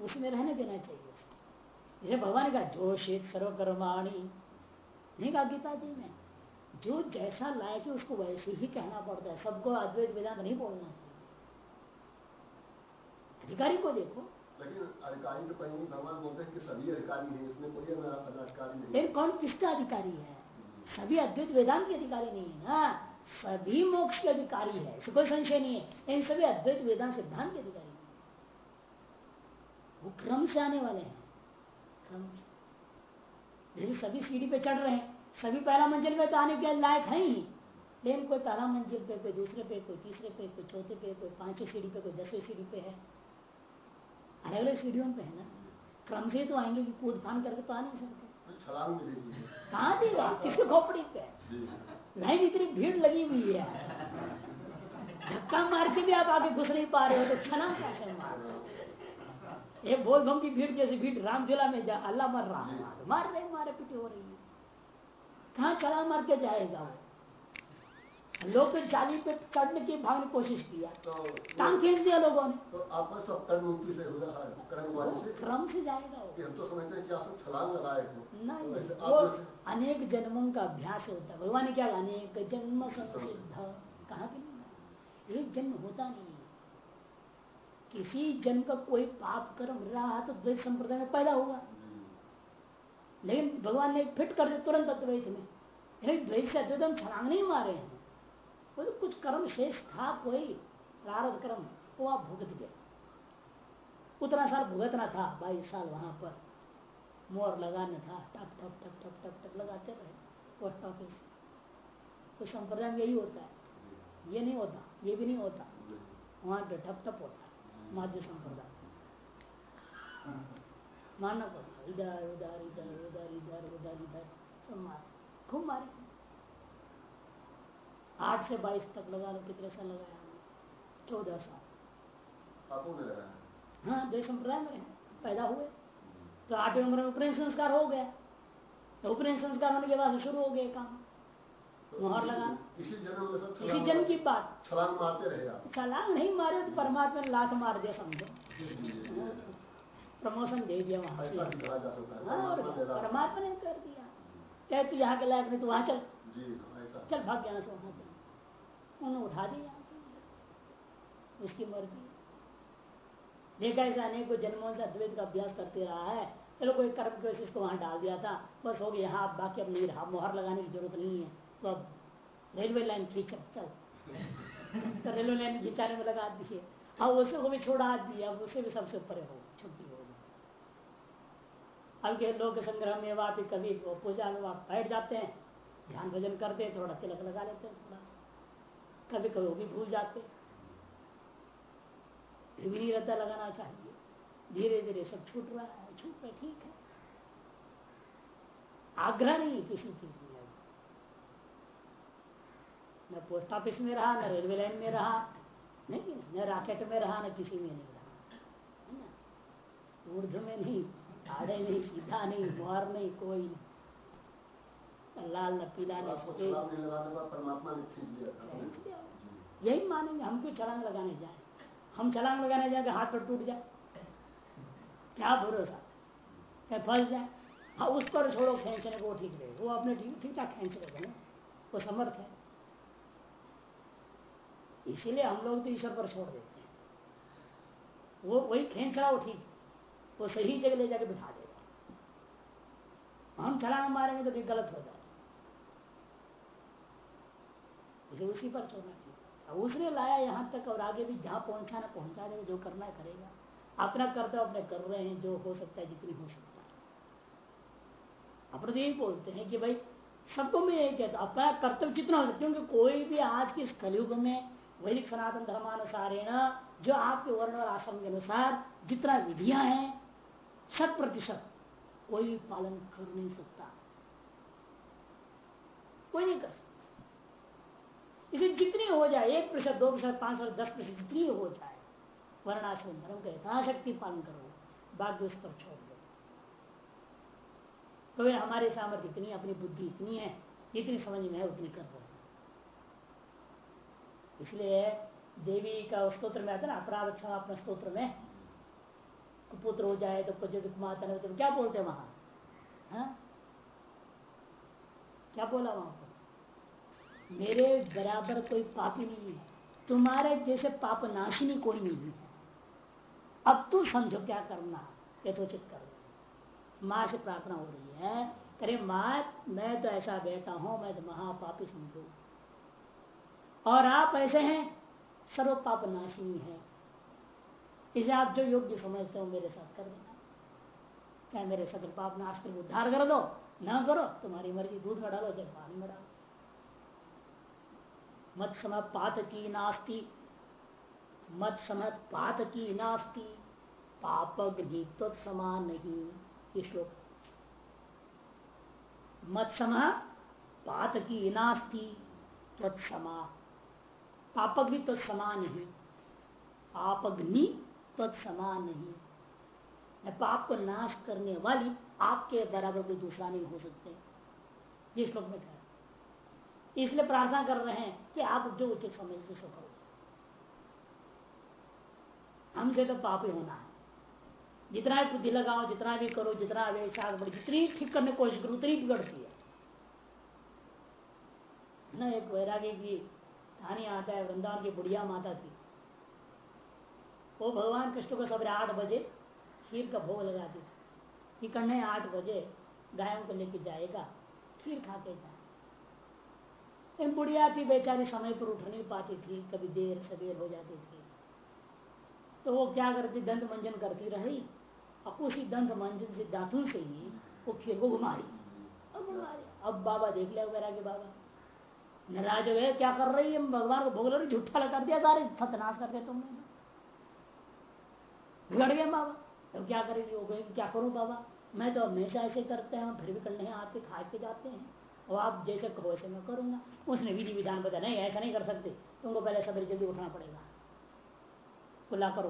उसमें रहने देना चाहिए जैसे भगवान का जो शेत सर्वकर्माणी नहीं कहा गीता जी में जो जैसा लायक है उसको वैसे ही कहना पड़ता है। सबको अद्वैत वेदांत नहीं बोलना चाहिए। अधिकारी को देखो। लेकिन अधिकारी तो कहीं भगवान बोलते हैं कि सभी अधिकारी हैं इसमें कोई अधिकारी नहीं कौन किसका अधिकारी है? सभी अद्वैत वेदांत के अधिकारी नहीं है ना? सभी मोक्ष के अधिकारी है, इससे कोई संशय नहीं है। लेकिन सभी अद्वैत वेदांत सिद्धांत के अधिकारी वो क्रम से आने वाले हैं। क्रम से। जैसे सभी सीढ़ी पे चढ़ रहे हैं, सभी पहला मंजिल में तो आने के लायक है ही। लेकिन कोई पहला मंजिल पे, कोई दूसरे पे, कोई तीसरे पे, कोई चौथे पे, कोई पांचवी सीढ़ी पे, कोई दसवीं सीढ़ी पे है। अलग अलग सीढ़ियों पे है ना? क्रम से तो आएँगे कि कूद फान करके तो आ नहीं सकते। कहाँ देगा। किसके खोपड़ी पे। नहीं इतनी भीड़ लगी हुई है। धक्का मार के भी आप आगे घुस नहीं पा रहे हो तो छना कैसे मार ये बोल भम की भीड़ जैसी भीड़ राम जिला में जा अल्लाह मर रहा मार रहे मारे पीटे हो रही है। कहा चला मार के जाएगा वो? लोग तो जाली पे चढ़ने की भागने की कोशिश किया। तो टांग खींच दिया लोगों ने। तो आपका सब कर्म मुक्ति से कर्म से? क्रम से जाएगा हम तो समझते हैं कि आप सब छलांग लगाए नहीं तो वो अनेक जन्मों का अभ्यास होता है। भगवान ने क्या अनेक जन्म संसिद्ध। कहा कि नहीं। एक जन्म होता नहीं किसी जन्म का कोई पाप कर्म रहा तो द्वैत संप्रदाय में पैदा हुआ। लेकिन भगवान ने फिट कर दिया तुरंत अद्वैत में। द्वैत से अद्वैत हम छलांग नहीं मारे हैं। वो तो कुछ कर्म शेष था, कोई प्रारब्ध कर्म, वो आप भुगत गए। उतना साल भुगतना था, बाईस साल वहाँ पर मोर लगाना था, टप टप टप टप टप टप लगाते रहे, पोस्ट ऑफ़िस। तो संप्रदाय यही होता है। ये नहीं होता, ये भी नहीं होता। वहाँ पे ठप ठप होता है, माध्य संप्रदाय। मानना पड़ता इधर, उधर इधर उधर इधर उधर, इधर, सब मार, खूब मारे। आठ से बाईस तक लगा लो कितने साल लगाया चौदह साल हाँ? द्वैत संप्रदाय में पैदा हुए। तो आठवीं उम्र में उपनयन संस्कार हो गया। तो उपनयन संस्कार होने के बाद शुरू हो गए काम। तो मोहर इसी- लगाना। इसी जन्म की बात। छलांग मारते रहे आप? छलांग नहीं मारे तो परमात्मा ने लात मार दिया समझो। प्रमोशन दे दिया वहाँ है। और परमात्मा ने कर दिया। कहे तू यहाँ के लायक नहीं तो वहाँ चल। चल भाग जाना से वहाँ उन्होंने उठा दिया उसकी मर्ज़ी। देखा ऐसा अनेक को जन्मों से अद्वैत का अभ्यास करते रहा है। चलो कोई कर्म की वजह से इसको वहाँ डाल दिया था। बस हो गया, यहाँ बाकी अब नहीं रहा। मोहर लगाने की ज़रूरत नहीं है। तो अब रेलवे लाइन खींच, चल। तो रेलवे लाइन खिंचाने में लगा दिए। अब उसे को भी छोड़ा दिया। अब उसे भी सबसे ऊपर हो, छुट्टी हो अब के लोग संग्रह में वहाँ पे कभी पूजा में वहाँ बैठ जाते हैं। ध्यान भजन करते हैं, थोड़ा तिलक लगा लेते हैं थोड़ा कभी कभी वो भी भूल जाते भी रहता लगाना चाहिए। धीरे धीरे सब छूट रहा है, छूट रहा ठीक है। आग्रह नहीं किसी चीज़ में। न पोस्ट ऑफ़िस में रहा, न रेलवे लाइन में रहा। नहीं, न रॉकेट में रहा, न किसी में नहीं रहा। है ना? ऊर्ध में नहीं, आड़े नहीं, सीधा नहीं मुहर नहीं, कोई नहीं। लाल न पीला न सफ़ेद परमात्मा ने खींच लिया। यही मानेंगे हम क्यों छलांग लगाने जाए? हम छलांग लगाने जाएँगे हाथ पर टूट जाए? क्या भरोसा? क्या फंस जाए? हाँ उस पर छोड़ो खींचने को ठीक रहे वो अपने ठीक ठीक ठाक खींच लेगा ना वो समर्थ है। इसीलिए हम लोग तो ईश्वर पर छोड़ देते हैं। वो वही खींच रहा ठीक। वो सही जगह ले जाके बिठा देगा। हम छलांग मारेंगे तो फिर गलत हो जाए इसे उसी पर छोड़ना चाहिए। अब उसने लाया यहाँ तक और आगे भी जहाँ पहुंचाना पहुँचा देगा जो करना है करेगा। अपना कर्तव्य अपने कर रहे हैं, जो हो सकता है जितनी हो सकता है। अपने तो यही बोलते हैं कि भाई, सबको मैं यही कहता अपना कर्तव्य जितना हो सकता क्योंकि कोई भी आज के इस कलयुग में वैदिक सनातन धर्मानुसार है ना जो आपके वर्ण और आश्रम के अनुसार जितना विधियाँ हैं, शत प्रतिशत कोई पालन कर नहीं सकता। कोई नहीं कर सकता। इसे जितनी हो जाए, एक प्रतिशत, दो प्रतिशत, पाँच प्रतिशत, दस प्रतिशत, जितनी हो जाए, वर्णाश्रम धर्म का यथाशक्ति पालन करो बाकी उस पर छोड़ दो। तो हमारे सामर्थ्य इतनी अपनी बुद्धि इतनी है, जितनी समझ में है, उतनी कर रहे इसलिए देवी का स्त्रोत्र में आता ना, अपराध क्षमा अपने स्तोत्र में पुत्र हो जाए तो कुछ माता तो क्या बोलते वहाँ? हाँ? क्या बोला वहाँ? मेरे बराबर कोई पापी नहीं है। तुम्हारे जैसे पाप नाशिनी कोई नहीं है। अब तू समझो क्या करना यथोचित करो। माँ से प्रार्थना हो रही है करे माँ, मैं तो ऐसा बेटा हूँ, मैं तो महापापी समझू। और आप ऐसे हैं सर्व पाप नाशिनी है। इसे आप जो योग्य समझते हो, मेरे साथ कर देना। चाहे मेरे सकल पाप नाश कर उद्धार कर दो, ना करो, तुम्हारी मर्ज़ी, दूध में डालो चाहे पानी में डालो। मत समय पात की नास्ती। मत समय पात की नास्ती। पापग्नि समान नहीं ये श्लोक। मत समय पात की नास्ती, त्वत्समा। पापग्नि तो समान नहीं पापग्नि तत्समान नहीं मैं पाप को नाश करने वाली आपके बराबर कोई दूसरा नहीं हो सकते। जिस श्लोक में कहा इसलिए प्रार्थना कर रहे हैं कि आप जो उचित समय से करो। हमसे तो पाप ही होना है। जितना भी बुद्धि लगाओ, जितना भी करो, जितना भी साग बड़ी जितनी ठीक करने कोशिश करो, उतनी बिगड़ती है। ना, एक वैरागी की कहानी आता है, वृंदावन की बुढ़िया माता थी वो भगवान कृष्ण को सवेरे आठ बजे खीर का भोग लगाती थी कि करने आठ बजे गायों को लेके जाएगा, खीर खा के जाए बुढ़िया थी, बेचारी समय पर उठ नहीं पाती थी, कभी देर सवेर हो जाती थी। तो वो क्या करती, दंत मंजन करती रही, और उसी दंत मंजन से दांतों से ही वो खीर को घुमा रही अब बाबा देख लिया वगैरह के बाबा। नाराज़ हो गए, क्या कर रही है? भगवान को भोग लो, झूठा लगा दिया सारे सतनाश कर दिया तुमने। बिगड़ गया बाबा। तो क्या करेगी? वो क्या करूँ बाबा? मैं तो हमेशा ऐसे करते हैं फिर भी करने हैं आते खा के जाते हैं। और आप जैसे कहो वैसे मैं करूँगा। उसने विधि विधान बताया, नहीं, ऐसा नहीं कर सकते। तुमको पहले सवेरे जल्दी उठना पड़ेगा। कुला करो,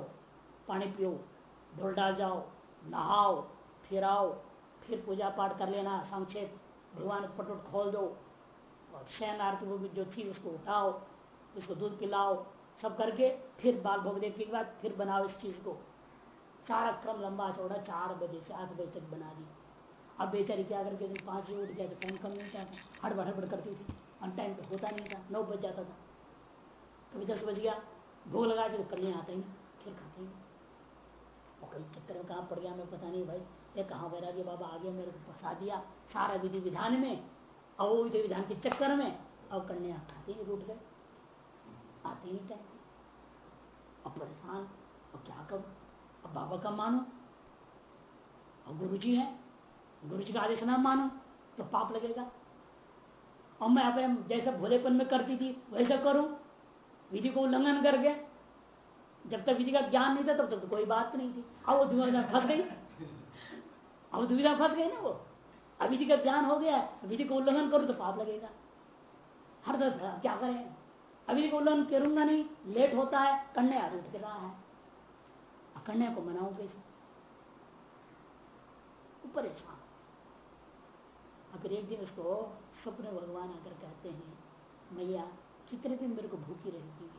पानी पियो, ढोल डाल जाओ, नहाओ फिर आओ फिर पूजा पाठ कर लेना संक्षेप भगवान पटुट खोल दो, और शयन आरती वो जो थी उसको उठाओ, उसको दूध पिलाओ, सब करके फिर बाल भोग दे के बाद फिर बनाओ इस चीज़ को। सारा क्रम लंबा चौड़ा चार बजे से आठ बजे तक बना दी अब बेचारी क्या करके पाँच बजे उठ गया तो टाइम कम मिलता था, हड़बड़ हड़बड़ करती थी। और टाइम तो होता नहीं था, नौ बज जाता था। कभी दस बज गया भूख लगा तो करने आते ही फिर खाते ही और कई चक्कर में कहाँ पड़ गया मैं पता नहीं भाई, ये कहाँ वैराग्य बाबा आगे मेरे को फंसा दिया, सारा विधि विधान में और विधि विधान के चक्कर में, अब कन्या खाते ही रूट गए आते ही टाइम अब परेशान और क्या करूँ? अब बाबा का मानो। और गुरु जी है गुरु जी का आदेश ना मानो तो पाप लगेगा। और मैं अपने जैसे भोलेपन में करती थी, वैसे करूँ। विधि को उल्लंघन करके जब तक विधि का ज्ञान नहीं था, तब तक तो कोई बात नहीं थी। अब वो दुविधा फंस गई। अब दुविधा फंस गई ना वो। अविधि का ज्ञान हो गया विधि को उल्लंघन करो तो पाप लगेगा। हर तरफ़ क्या करें? अविधि को उल्लंघन करूँगा नहीं, लेट होता है, कन्या उठ रहा है। कन्या को मनाऊ कैसे? परेशान। अगर एक दिन उसको स्वप्न भगवान आकर कहते हैं, मैया, कितने दिन मेरे को भूखी रहेगी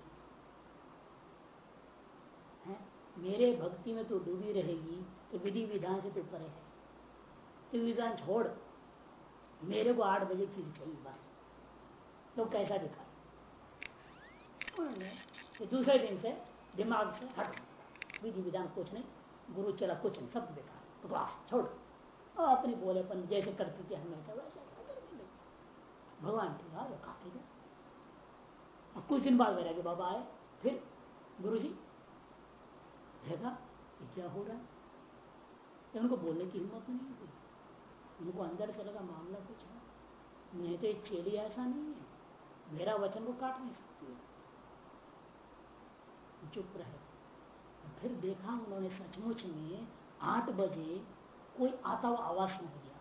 है? मेरे भक्ति में तो डूबी रहेगी तो विधि विधान से तो परे है। तो विधान छोड़, मेरे को आठ बजे फिर चाहिए बस तो कैसा दिखा? तो दूसरे दिन से दिमाग से हट। विधि विधान कुछ नहीं, गुरु चला कुछ नहीं, सब बेकार बकवास, छोड़। और अपनी बोलेपन जैसे करती थी हमेशा वैसे भगवान की बात खाते थे। कुछ दिन बाद मेरा बाबा आए, फिर गुरु जी देखा क्या हो रहा है। उनको बोलने की हिम्मत नहीं हुई। उनको अंदर से लगा, मामला कुछ है। नहीं तो एक चेड़ी ऐसा नहीं है। मेरा वचन को काट नहीं सकती है। चुप रहे। फिर देखा उन्होंने सचमुच में आठ बजे कोई आता हुआ आवाज़ सुन दिया।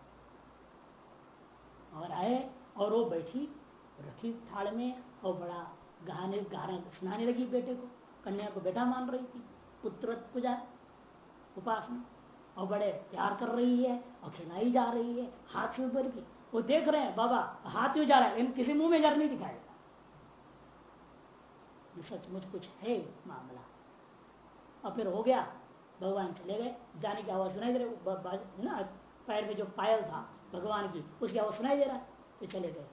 और आए और वो बैठी, रखी थाल में और बड़ा गहाने गहरा सुनाने लगी बेटे को, कन्या को बेटा मान रही थी, पुत्र पूजा उपासना। और बड़े प्यार कर रही है और खिलाई जा रही है, हाथ से ऊपर की। वो देख रहे हैं, बाबा, हाथ क्यों जा रहा है? लेकिन किसी मुँह में जर नहीं दिखाएगा। सचमुच कुछ है मामला। और फिर हो गया भगवान चले गए। जाने की आवाज़ सुनाई दे रही ना, पैर में जो पायल था भगवान की, उसकी आवाज़ सुनाई दे रहा तो चले गए।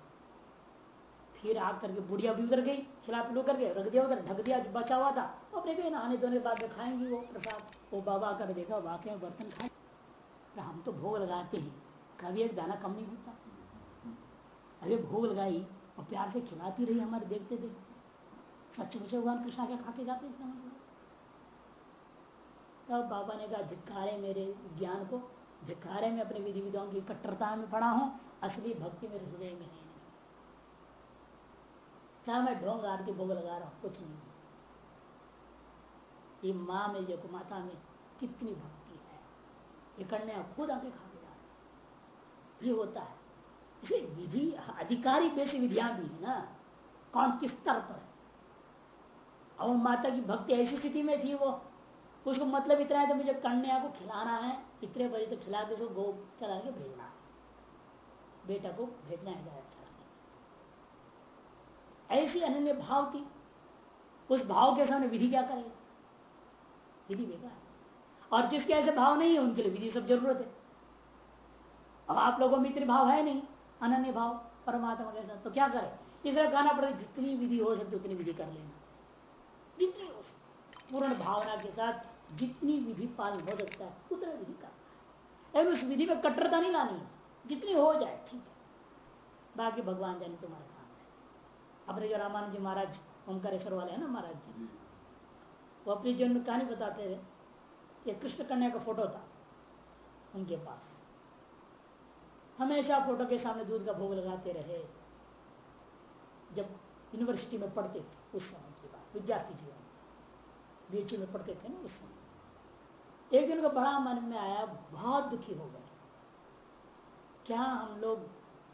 फिर आग करके बुढ़िया भी उतर गई, खिला पिलू करके रख दिया उधर, ढक दिया, बचा हुआ था। अपने गए नहाने धोने बाद में खाएँगी वो प्रसाद। वो बाबा कर देखा, वाकई में बर्तन खाए। हम तो भोग लगाते हैं, कभी एक दाना कम नहीं होता। अरे भोग लगाई, और प्यार से खिलाती रही, हमारे देखते देखते। सचमुच भगवान कृष्णा के खा के जाते इसका मतलब। तब बाबा ने कहा, धिक्कारे मेरे ज्ञान को, धिक्कारे में अपने विधि विधाओं की कट्टरता में पड़ा हूँ, असली भक्ति मेरे हृदय में नहीं चाहे मैं ढोंग आरती भोग लगा रहा हूँ? कुछ नहीं। ये माँ में जो माता में कितनी भक्ति है। ये कन्या खुद आके खा जा ये होता है। इसे विधि, अधिकारी वैसी विधियाँ भी है ना। कौन किस स्तर पर है? और माता की भक्ति ऐसी स्थिति में थी वो। उसको मतलब इतना है तो मुझे कन्या को खिलाना है। इतने बजे तो खिला के उसको गो चला के भेजना। है बेटा को भेजना है जाए चला ऐसी अनन्य भाव की उस भाव के सामने विधि क्या करेगा? विधि बेकार और जिसके ऐसे भाव नहीं है, उनके लिए विधि सब ज़रूरत है। अब आप लोगों में इतने भाव है नहीं, अनन्य भाव, परमात्मा के साथ तो क्या करें? इसलिए कहना पड़ेगा जितनी विधि हो सकती उतनी विधि कर लेना। जितनी पूर्ण भावना के साथ जितनी विधि पालन हो सकता है उतना विधि करना है उस विधि में कट्टरता नहीं लानी जितनी हो जाए ठीक है। बाकी भगवान जाने तुम्हारा काम है। अपने जो रामानंद जी महाराज ओंकारेश्वर वाले हैं ना महाराज जी? वो अपने जीवन में कहानी बताते थे। ये कृष्ण कन्या का फ़ोटो था उनके पास। हमेशा फ़ोटो के सामने दूध का भोग लगाते रहे। जब यूनिवर्सिटी में पढ़ते थे उस समय की बात विद्यार्थी जीवन। बीएचयू में पढ़ते थे ना उस समय। एक दिन को बड़ा मन में आया, बहुत दुखी हो गए। क्या हम लोग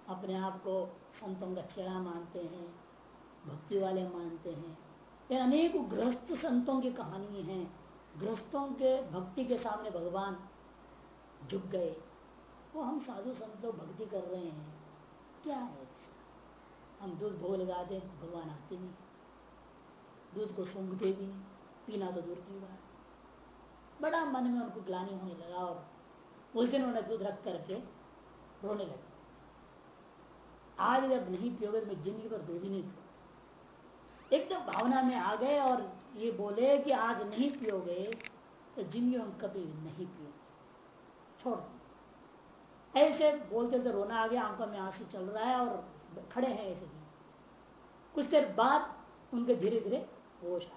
अपने आप को संतों का चेहरा मानते हैं, भक्ति वाले मानते हैं? ये अनेक ग्रस्त संतों की कहानी है। ग्रस्तों के भक्ति के सामने भगवान झुक गए। वो हम साधु संतों भक्ति कर रहे हैं। क्या है हम दूध भोग लगा दें, भगवान आते नहीं। दूध को सूंघते भी नहीं। पीना तो दूर की बात। बड़ा मन में उनको ग्लानी होने लगा और उस दिन उन्होंने दूध रख करके रोने लगे। आज जब नहीं पियोगे तो मैं ज़िंदगी पर दूध ही नहीं पियो एकदम तो भावना में आ गए और ये बोले कि आज नहीं पियोगे तो ज़िंदगी में कभी नहीं पियो छोड़ ऐसे बोलते तो रोना आ गया, आँखों में आँसू चल रहा है और खड़े हैं ऐसे कुछ देर बाद उनके धीरे धीरे होश आया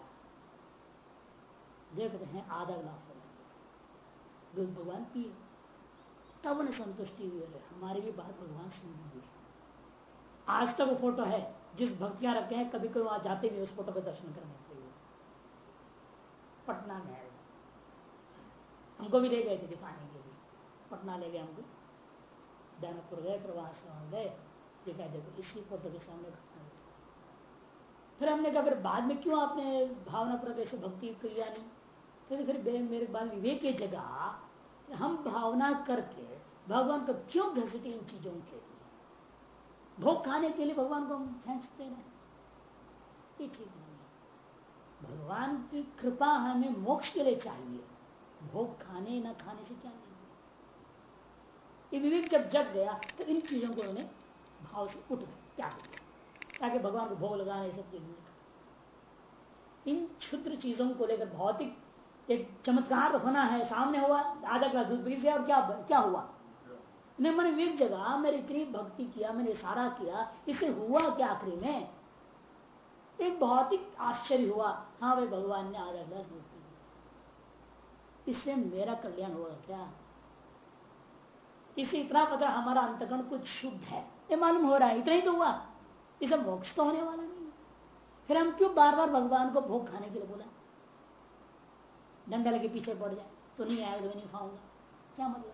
देखते हैं आधा गिलास दूध भगवान पिए, तब उन्हें संतुष्टि हुई हमारी भी बात भगवान सुन हुई। आज तक वो फ़ोटो है, जिस भक्तियाँ रखे हैं, कभी कभी वहाँ जाते भी उस फ़ोटो का दर्शन करने के लिए। पटना में है हमको भी ले गए थे दिखाने के लिए। पटना ले गए हमको। दानापुर गए प्रवास गए। देखा, देखो, इसी फ़ोटो के सामने घटना फिर हमने कहा, फिर बाद में क्यों आपने भावना प्रदेश भक्ति किया नहीं? फिर फिर मेरे बाद विवेक की जगह हम भावना करके भगवान को क्यों घसीटे इन चीज़ों के लिए? भोग खाने के लिए भगवान को हम खेचते रहे ये ठीक नहीं भगवान की कृपा हमें मोक्ष के लिए चाहिए। भोग खाने न खाने से क्या नहीं ये विवेक जब जग गया तो इन चीज़ों को उन्हें भाव से उठ गए क्या ताकि भगवान को भोग लगाने सब चीज़ इन क्षुद्र चीज़ों को लेकर भौतिक एक चमत्कार होना है, सामने हुआ आधा ग्लास दूध पी गया और क्या क्या हुआ? नहीं, मैंने एक जगह, मेरी इतनी भक्ति किया, मैंने सारा किया इससे हुआ क्या आखिरी में? एक भौतिक आश्चर्य हुआ। हाँ भाई, भगवान ने आधा ग्लास दूध पी इससे मेरा कल्याण हुआ क्या? इससे इतना पता हमारा अंतगण कुछ शुद्ध है। ये मालूम हो रहा है, इतना ही तो हुआ। इसे मोक्ष तो होने वाला नहीं। फिर हम क्यों बार बार भगवान को भोग खाने के लिए बोला? डंडा लगे पीछे पड़ जाए तो नहीं आएगा तो नहीं खाऊँगा। क्या मतलब?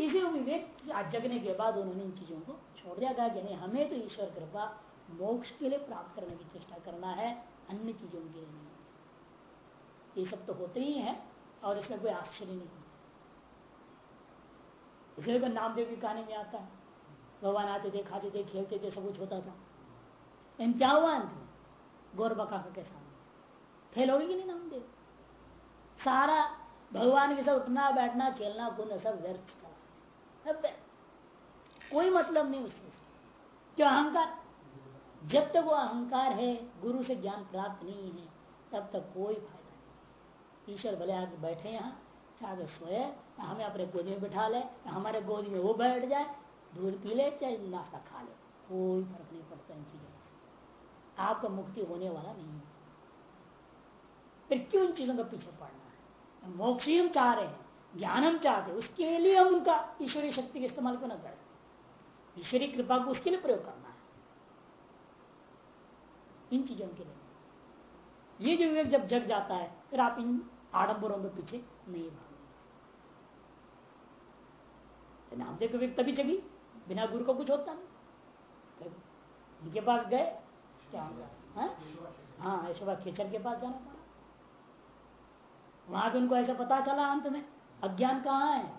इसी विवेक जगने के बाद उन्होंने इन चीज़ों को छोड़ दिया, कहा कि नहीं, हमें तो ईश्वर कृपा मोक्ष के लिए प्राप्त करने की चेष्टा करना है, अन्य चीज़ों के लिए नहीं। ये सब तो होते ही है, और इसमें कोई आश्चर्य नहीं इसलिए तो नामदेव की कहानी में आता है। भगवान आते थे, खाते थे, खेलते थे, सब कुछ होता था। इन क्या हुआ अंत में? के सामने फेल होगी कि नहीं नामदेव सारा भगवान के साथ उठना, बैठना, खेलना, कूदना, सब व्यर्थ था। कोई मतलब नहीं उसमें। क्यों अहंकार, जब तक वो अहंकार है, गुरु से ज्ञान प्राप्त नहीं है, तब तक कोई फ़ायदा नहीं। ईश्वर भले आके बैठे यहाँ, चाहे सोए हमें अपने गोदी में बिठा ले हमारे गोदी में वो बैठ जाए, दूध पी ले, चाहे नाश्ता खा ले, कोई फ़र्क नहीं पड़ता इन चीज़ों से। आपका मुक्ति होने वाला नहीं है। फिर क्यों इन चीज़ों का पीछे पड़ना है। मोक्ष ही हम चाह रहे हैं ज्ञान हम चाहते हैं, उसके लिए हम उनका ईश्वरीय शक्ति का इस्तेमाल क्यों ना करें? ईश्वरीय कृपा को उसके लिए प्रयोग करना है। इन चीज़ों के लिए। ये जो विवेक जब जग जाता है, फिर आप इन आडम्बरों के पीछे नहीं भाग नामदेव विवेक तभी जगी, बिना गुरु को कुछ होता नहीं। उनके पास गए, क्या होगा हाँ? यशोभा खेचर के पास जाना पड़ा। वहाँ भी उनको ऐसा पता चला अंत में, अज्ञान कहाँ है?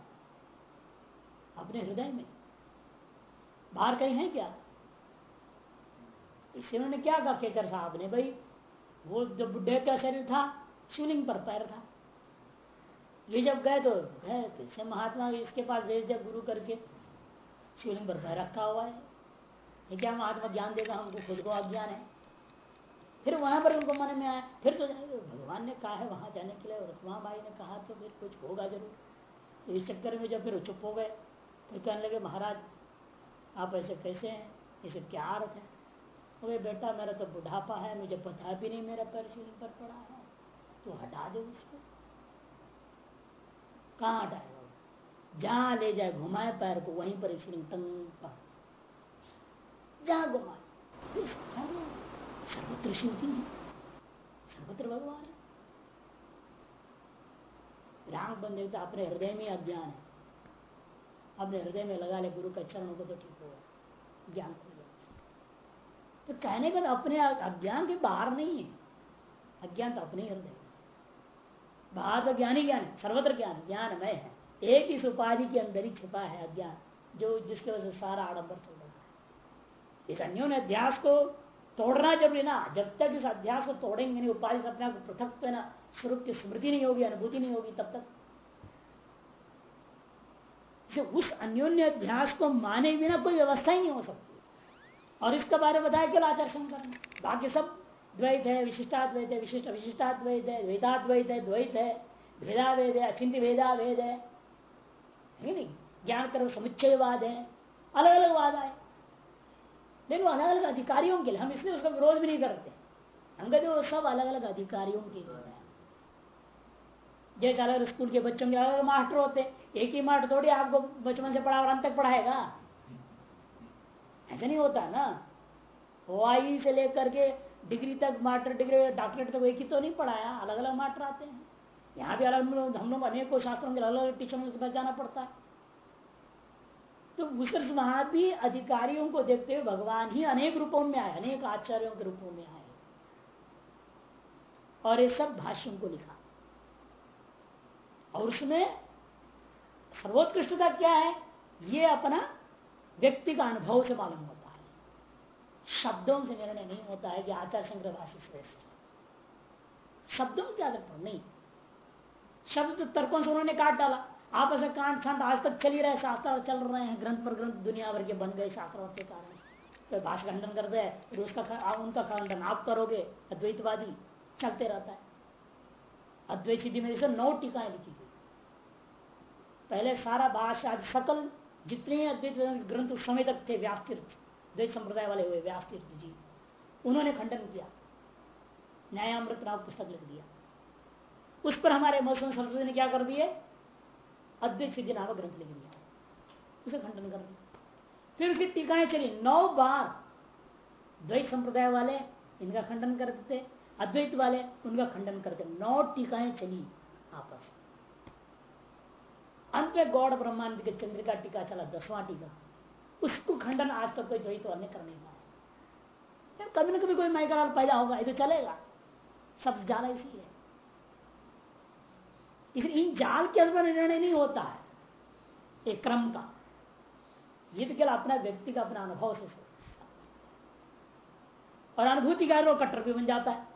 अपने हृदय में। बाहर कहीं है क्या? इससे उन्होंने क्या कहा, केचर साहब ने, भाई? वो जो बुढ़े का शरीर था, शिवलिंग पर पैर था। ये जब गए तो गए तो महात्मा इसके पास भेज दिया गुरु करके। शिवलिंग पर पैर रखा हुआ है। ये क्या महात्मा ज्ञान देगा हमको? खुद को अज्ञान है। फिर वहाँ पर उनको मन में आया। फिर तो भगवान ने कहा है, वहाँ जाने के लिए रथमा भाई ने कहा तो फिर कुछ होगा ज़रूर। तो इस चक्कर में जब फिर चुप हो गए, फिर कहने लगे, महाराज, आप ऐसे कैसे हैं? इसे क्या अर्थ है? अरे बेटा, मेरा तो बुढ़ापा है, मुझे पता भी नहीं, मेरा पैर शिवलिंग पर पड़ा है। तो हटा दे उसको। कहाँ हटाएगा जहाँ ले जाए, घुमाए पैर को, वहीं पर शिवलिंग टंग जहाँ घुमाए। सर्वत्र शिव है। सर्वत्र भगवान है। राग बंदे तो अपने हृदय में अज्ञान है। अपने हृदय में लगा ले गुरु का चरण को तो ठीक होगा ज्ञान खुल तो कहने का अपने अज्ञान के बाहर नहीं है। अज्ञान तो अपने हृदय बाहर तो ज्ञान ही ज्ञान सर्वत्र ज्ञान ज्ञान ज्ञानमय है। एक ही उपाधि के अंदर ही छिपा है अज्ञान, जो जिसके वजह से सारा आडंबर चल रहा है। इस अन्यों ने अध्यास को तोड़ना ज़रूरी ना जब तक इस अध्यास को तोड़ेंगे नहीं, उपाधि से अपने आप को पृथक ना, स्वरूप की स्मृति नहीं होगी, अनुभूति नहीं होगी तब तक। उस अन्योन्य अध्यास को माने बिना कोई व्यवस्था ही नहीं हो सकती। और इसके बारे में बताया केवल आचार शंकर बाकी सब द्वैत है, विशिष्टाद्वैत है, विशिष्ट विशिष्टाद्वैत है, द्वैताद्वैत है, द्वैत है भेदा वेद है। अचिंत भेदा वेद है ज्ञान कर्म समुच्चयवाद है अलग अलग वाद आए। लेकिन वो अलग अलग अधिकारियों के लिए, हम इसलिए उसका विरोध भी नहीं करते। हम कहते वो सब अलग अलग अधिकारियों के लिए जैसे अलग स्कूल के बच्चों के अलग मास्टर होते, एक ही मास्टर थोड़ी आपको बचपन से पढ़ा और अंत तक पढ़ाएगा। ऐसा नहीं होता ना। वाई से लेकर के डिग्री तक मास्टर, डिग्री डॉक्टरेट तक एक ही तो नहीं पढ़ाया। अलग अलग मास्टर आते हैं। यहाँ भी अलग हम लोग अनेकों शास्त्रों के अलग अलग टीचरों के पास जाना पड़ता है। तो उस वहाँ भी अधिकारियों को देखते हुए भगवान ही अनेक रूपों में आए, अनेक आचार्यों के रूपों में आए। और ये सब भाष्यों को लिखा। और उसमें सर्वोत्कृष्टता क्या है? ये अपना व्यक्ति का अनुभव से मालूम होता है। शब्दों से निर्णय नहीं होता है कि आचार संग्रह भाषा श्रेष्ठ शब्दों के आधार पर नहीं। शब्द तर्कों से उन्होंने काट डाला। आप ऐसे कांड छांट आज तक चल ही रहे शास्त्र चल रहे हैं, ग्रंथ पर ग्रंथ दुनिया भर के बन गए शास्त्रों के कारण। तो भाषा खंडन करते हैं, फिर उसका उनका खंडन आप करोगे, अद्वैतवादी चलते रहता है। अद्वैत सिद्धि में जैसे नौ टीकाएँ लिखी गई। पहले सारा भाषा सकल, जितने अद्वैत ग्रंथ उस समय तक थे व्यास तीर्थ द्वैत संप्रदाय वाले हुए व्यास तीर्थ जी, उन्होंने खंडन किया। न्यायामृत नाम पुस्तक लिख दिया। उस पर हमारे मौसम सरस्वती ने क्या कर दिए? अद्वैत सिद्धि नामक ग्रंथ लिख दिया। उसे खंडन कर दिया। फिर उसकी टीकाएँ चली। नौ बार द्वैत संप्रदाय वाले इनका खंडन करते अद्वैत वाले उनका खंडन करते नौ टीकाएँ चली आपस। अंत में गौड़ ब्रह्मांड के चंद्रिका टीका चला, दसवां टीका। उसको खंडन आज तक कोई द्वैत अन्य कर नहीं पाया। कभी ना कभी कोई माइकलाल पैदा होगा, ये तो चलेगा। सब जाना इसी है। इसलिए इन जाल के अंदर निर्णय नहीं होता है। एक क्रम का। ये तो केवल अपना व्यक्ति का अपना अनुभव से और अनुभूति का अनुभव कट्टर भी बन जाता है।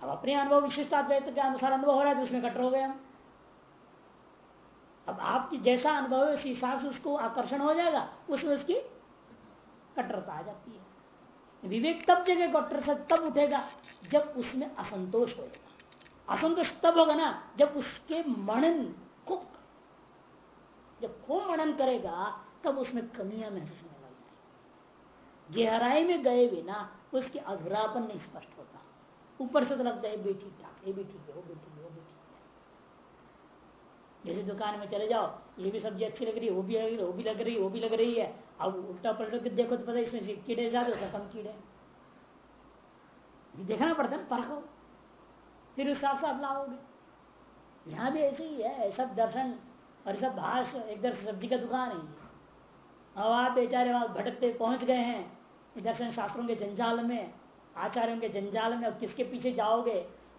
अब अपने अनुभव विशिष्टाद्वैत के अनुसार अनुभव हो रहा है तो उसमें कट्टर हो गया अब आपकी जैसा अनुभव है, उस हिसाब से उसको आकर्षण हो जाएगा, उसमें उसकी कट्टरता आ जाती है। विवेक तब जगह कट्टर से तब उठेगा जब उसमें असंतोष होगा असंतोष तब होगा ना जब उसके मनन खूब जब खूब मनन करेगा, तब उसमें कमियाँ महसूस होने लग जाएगी गहराई में गए बिना उसके अधूरापन नहीं स्पष्ट होता। ऊपर से तो लगता है भी ठीक ये भी ठीक है, वो भी ठीक है, वो भी ठीक है। जैसे दुकान में चले जाओ, ये भी सब्ज़ी अच्छी लग रही है, वो भी लग रही है, वो भी लग रही है, वो भी लग रही है। अब उल्टा पलट के देखो तो पता है इसमें कीड़े ज़्यादा होता कम कीड़े। देखना पड़ता है परखो फिर उस हिसाब से आप लाओगे। यहाँ भी ऐसे ही है, सब दर्शन और सब भाष एक दर्शन सब्ज़ी का दुकान है। अब आप बेचारे वहाँ भटकते पहुँच गए हैं दर्शन शास्त्रों के जंजाल में, आचार्यों के जंजाल में अब किसके पीछे जाओगे,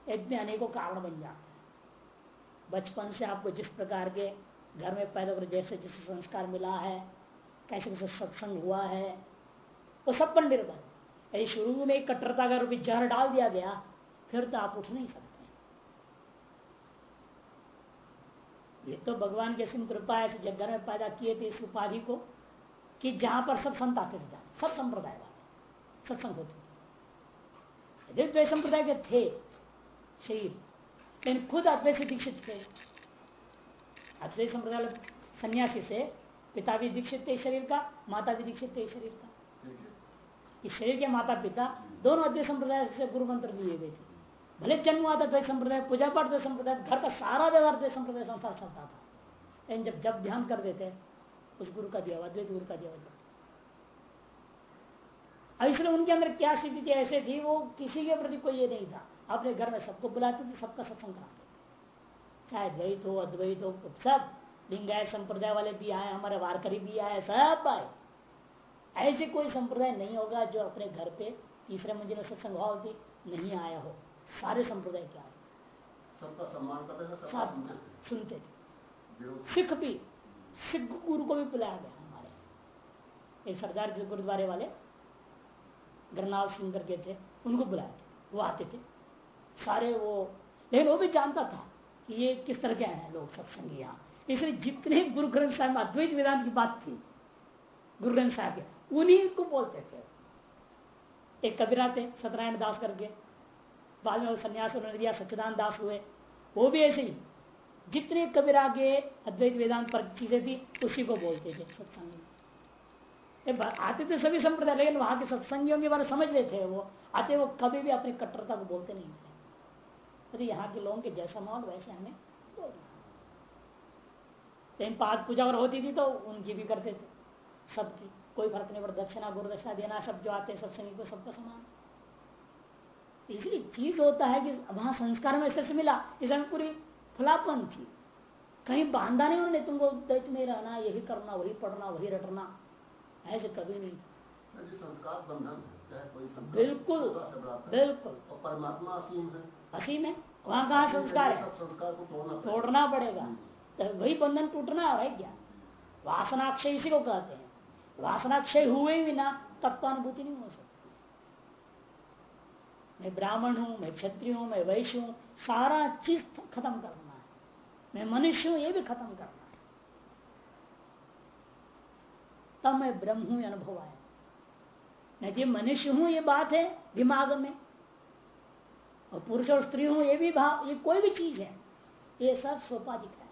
एक अनेकों कारण बन जाते बचपन से आपको जिस प्रकार के घर में पैदा कर जैसे जैसे संस्कार मिला है, कैसे कैसे सत्संग हुआ है, वो सब पर निर्भर। यदि शुरू में कट्टरता का रूपी जहर डाल दिया गया, फिर तो आप उठ नहीं सकते। ये तो भगवान के सिंह कृपा ऐसे जगह में पैदा किए थे इस उपाधि को, कि जहाँ पर सब संत आते थे, सब संप्रदाय वाले, सत्संग होते थे। संप्रदाय के थे शरीर, लेकिन खुद अद्वैत से दीक्षित थे। अद्वैत संप्रदाय सन्यासी से पिता भी दीक्षित थे शरीर का माता भी दीक्षित थे शरीर का। इस शरीर के माता पिता दोनों अद्वैत संप्रदाय से गुरु मंत्र लिए गए थे। भले जन्म था द्वैत संप्रदाय पूजा पाठ द्वैत संप्रदाय घर का सारा व्यवहार द्वैत संप्रदाय संसार चलता था। लेकिन जब जब ध्यान कर देते, उस गुरु का दिया द्वैत गुरु का दिया इसलिए उनके अंदर क्या स्थिति थी, ऐसे थी, वो किसी के प्रति कोई ये नहीं था। अपने घर में सबको बुलाते थे, सबका सत्संग कराते चाहे द्वैत हो, अद्वैत हो सब। लिंगायत संप्रदाय वाले भी आए, हमारे वारकरी भी आए, सब आए। ऐसे कोई संप्रदाय नहीं होगा जो अपने घर पे तीसरे मंजिल में सत्संग भाव थी नहीं आया हो। सारे संप्रदाय क्या है सबका सम्मान करते सब सुनते थे। सिख भी सिख गुरु को भी बुलाया गया हमारे। एक सरदार जी गुरुद्वारे वाले गरनाल सिंह करके थे उनको बुलाया थे। वो आते थे। सारे वो लेकिन वो भी जानता था कि ये किस तरह के हैं लोग सत्संग यहाँ। इसलिए जितने गुरु ग्रंथ साहब में अद्वैत वेदांत की बात थी गुरु ग्रंथ साहब के उन्हीं को बोलते थे। एक कबीरा थे सत्यनारायण दास करके बाद में संन्यास उन्होंने दिया सच्चिदान दास हुए। वो भी ऐसे ही। जितने कबीरा के अद्वैत वेदांत पर चीज़ें थी, उसी को बोलते थे सत्संग। आते थे सभी संप्रदाय, लेकिन वहाँ के सत्संगियों के बारे में समझ थे वो। आते वो कभी भी अपनी कट्टरता को बोलते नहीं थे। यदि यहाँ के लोगों के जैसा माहौल, वैसे हमें बोलना लेकिन पाठ पूजा अगर होती थी तो उनकी भी करते थे। सबकी, कोई फ़र्क नहीं पड़ता दक्षिणा गुरु दक्षिणा देना, सब जो आते सत्संगी को सबका समान इसलिए चीज़ होता है कि वहाँ संस्कार में ऐसे मिला। इसमें पूरी फुलापन थी। कहीं बांधा नहीं उन्होंने तुमको दैत में रहना यही करना वही पढ़ना वही रटना। ऐसे कभी नहीं। संस्कार बंधन बिल्कुल बिल्कुल। परमात्मा असीम है। असीम है? वहाँ कहा संस्कार है? संस्कार को तोड़ना तोड़ना पड़ेगा। तो वही बंधन टूटना है क्या? वासनाक्षय इसी को कहते हैं। वासनाक्षय हुए बिना तत्वानुभूति नहीं हो सकती। मैं ब्राह्मण हूँ, मैं क्षत्रिय हूँ, मैं वैश्य हूँ, सारा चीज़ खत्म करना है। मैं मनुष्य हूँ, ये भी खत्म करना है। तब मैं ब्रह्म हूँ अनुभव आया। मैं जी मनुष्य हूँ, ये बात है दिमाग में। और पुरुष और स्त्री हूँ, ये भी भाव ये कोई भी चीज़ है, ये सब सोपाधिक है।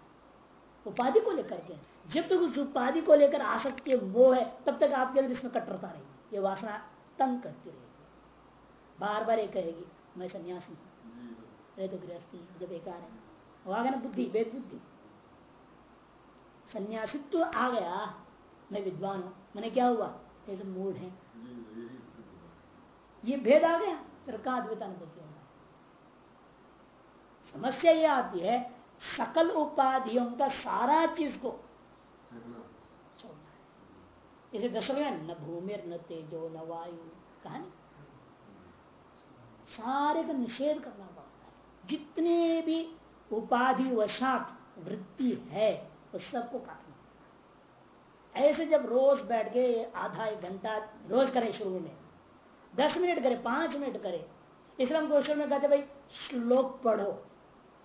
उपाधि को लेकर के, जब तक उस उपाधि को लेकर आसक्ति वो है, तब तक आपके अंदर इसमें कट्टरता रहेगी ये वासना तंग करती रहेगी बार बार एक कहेगी, मैं सन्यासी हूँ। तो गृहस्थी जब बेकार है। वो आ गया ना बुद्धि वेद बुद्धि सन्यासित्व आ गया, मैं विद्वान हूँ। मैंने क्या हुआ? ऐसे मूड है। ये भेद आ गया, फिर कहा अद्वैतानुभूति होगा? समस्या ये आती है, सकल उपाधियों का सारा चीज़ को छोड़ना है। इसे दशरथ न भूमि, न तेजो, न वायु कहा नहीं सारे का निषेध करना पड़ता है। जितने भी उपाधि वशात वृत्ति है उस सबको काटना ऐसे जब रोज बैठ गए आधा एक घंटा रोज करें शुरू में, दस मिनट करे, पाँच मिनट करें इसलिए हम क्वेश्चन में कहते भाई, श्लोक पढ़ो।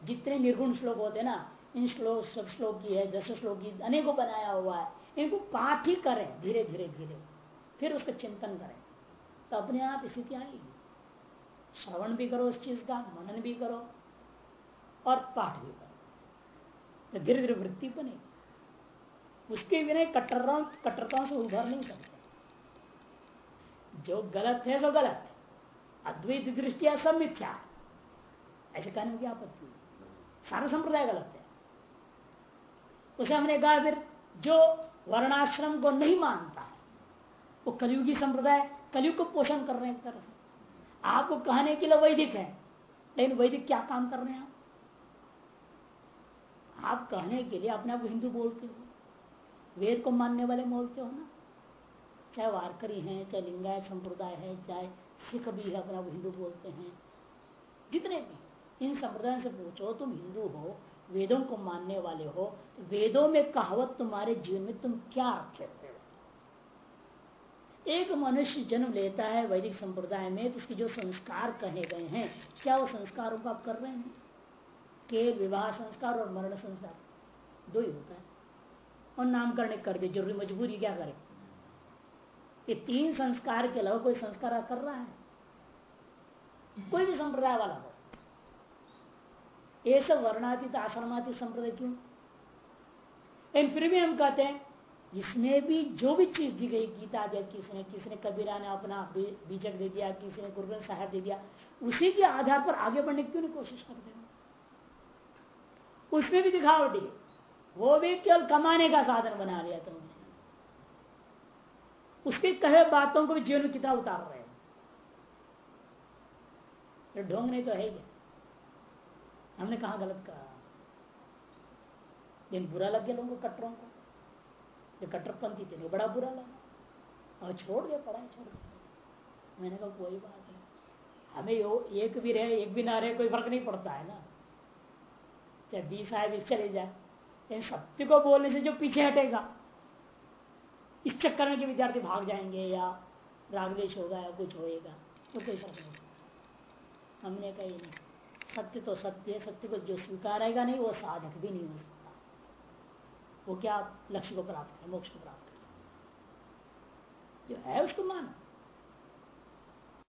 जितने निर्गुण श्लोक होते ना, इन श्लोक, सब श्लोक की है, दस श्लोक की, अनेकों बनाया हुआ है, इनको पाठ ही करें धीरे धीरे धीरे। फिर उसका चिंतन करें। तो अपने आप स्थिति आएगी। श्रवण भी करो उस चीज़ का, मनन भी करो और पाठ भी करो। तो धीरे धीरे वृत्ति बनेगी उसके बिना कट्टरता कट्टरताओं से उभर नहीं सकते। जो गलत है सो गलत। अद्वैत दृष्टिया सब मिथ्या। ऐसे कहने में क्या आपत्ति सारा संप्रदाय गलत है। उसे हमने कहा फिर, जो वर्णाश्रम को नहीं मानता है वो कलयुगी संप्रदाय, कलयुग को पोषण कर रहे हैं तरह से आपको कहने के लिए वैदिक है। लेकिन वैदिक क्या काम कर रहे हैं आप? कहने के लिए अपने आप को हिंदू बोलते हो। वेद को मानने वाले बोलते हो ना? चाहे वारकरी हैं, चाहे लिंगायत संप्रदाय है, चाहे सिख भी है, अपने आप हिंदू बोलते हैं। जितने भी इन संप्रदाय से पूछो, तुम हिंदू हो, वेदों को मानने वाले हो वेदों में कहावत तुम्हारे जीवन में तुम क्या रखे हो? एक मनुष्य जन्म लेता है वैदिक संप्रदाय में तो उसके जो संस्कार कहे गए हैं, क्या वो संस्कारों को आप कर रहे हैं? के विवाह संस्कार और मरण संस्कार, दो ही होता है। और नामकरण कर दे, ज़रूरी मजबूरी क्या करे? ये तीन संस्कार के अलावा कोई संस्कार कर रहा है? कोई भी संप्रदाय वाला हो। ये सब वर्णातीत, आश्रमातीत संप्रदाय क्यों? फिर भी हम कहते हैं इसमें भी जो भी चीज़ दी गई, गीता दिया किसी ने किसी ने कबीरा ने अपना बीजक दे दिया किसी ने गुरु साहब दे दिया, उसी के आधार पर आगे बढ़ने की क्यों नहीं कोशिश करते हैं? उसमें भी दिखावटी वो भी केवल कमाने का साधन बना लिया तुमने। उसके कहे बातों को भी जीवन में कितना उतार रहे हैं? ढोंग नहीं तो है क्या? हमने कहा गलत कहा? लेकिन बुरा लग गया लोगों को, कट्टरों को। जो कट्टरपंथी थे बड़ा बुरा लगा। और छोड़ दे पढ़ाई छोड़ दे। मैंने कहा कोई बात नहीं। हमें यो, एक भी रहे एक भी ना रहे कोई फ़र्क नहीं पड़ता है ना? चाहे बीस आए बीस चले जाए। लेकिन सत्य को बोलने से जो पीछे हटेगा इस चक्कर में के विद्यार्थी भाग जाएँगे या रागदेश होगा या कुछ होएगा तो कोई फ़र्क नहीं हमने कही नहीं सत्य तो सत्य है सत्य को जो स्वीकारेगा नहीं वो साधक भी नहीं हो सकता वो क्या लक्ष्य को प्राप्त करें मोक्ष को प्राप्त कर जो है उसको मानो।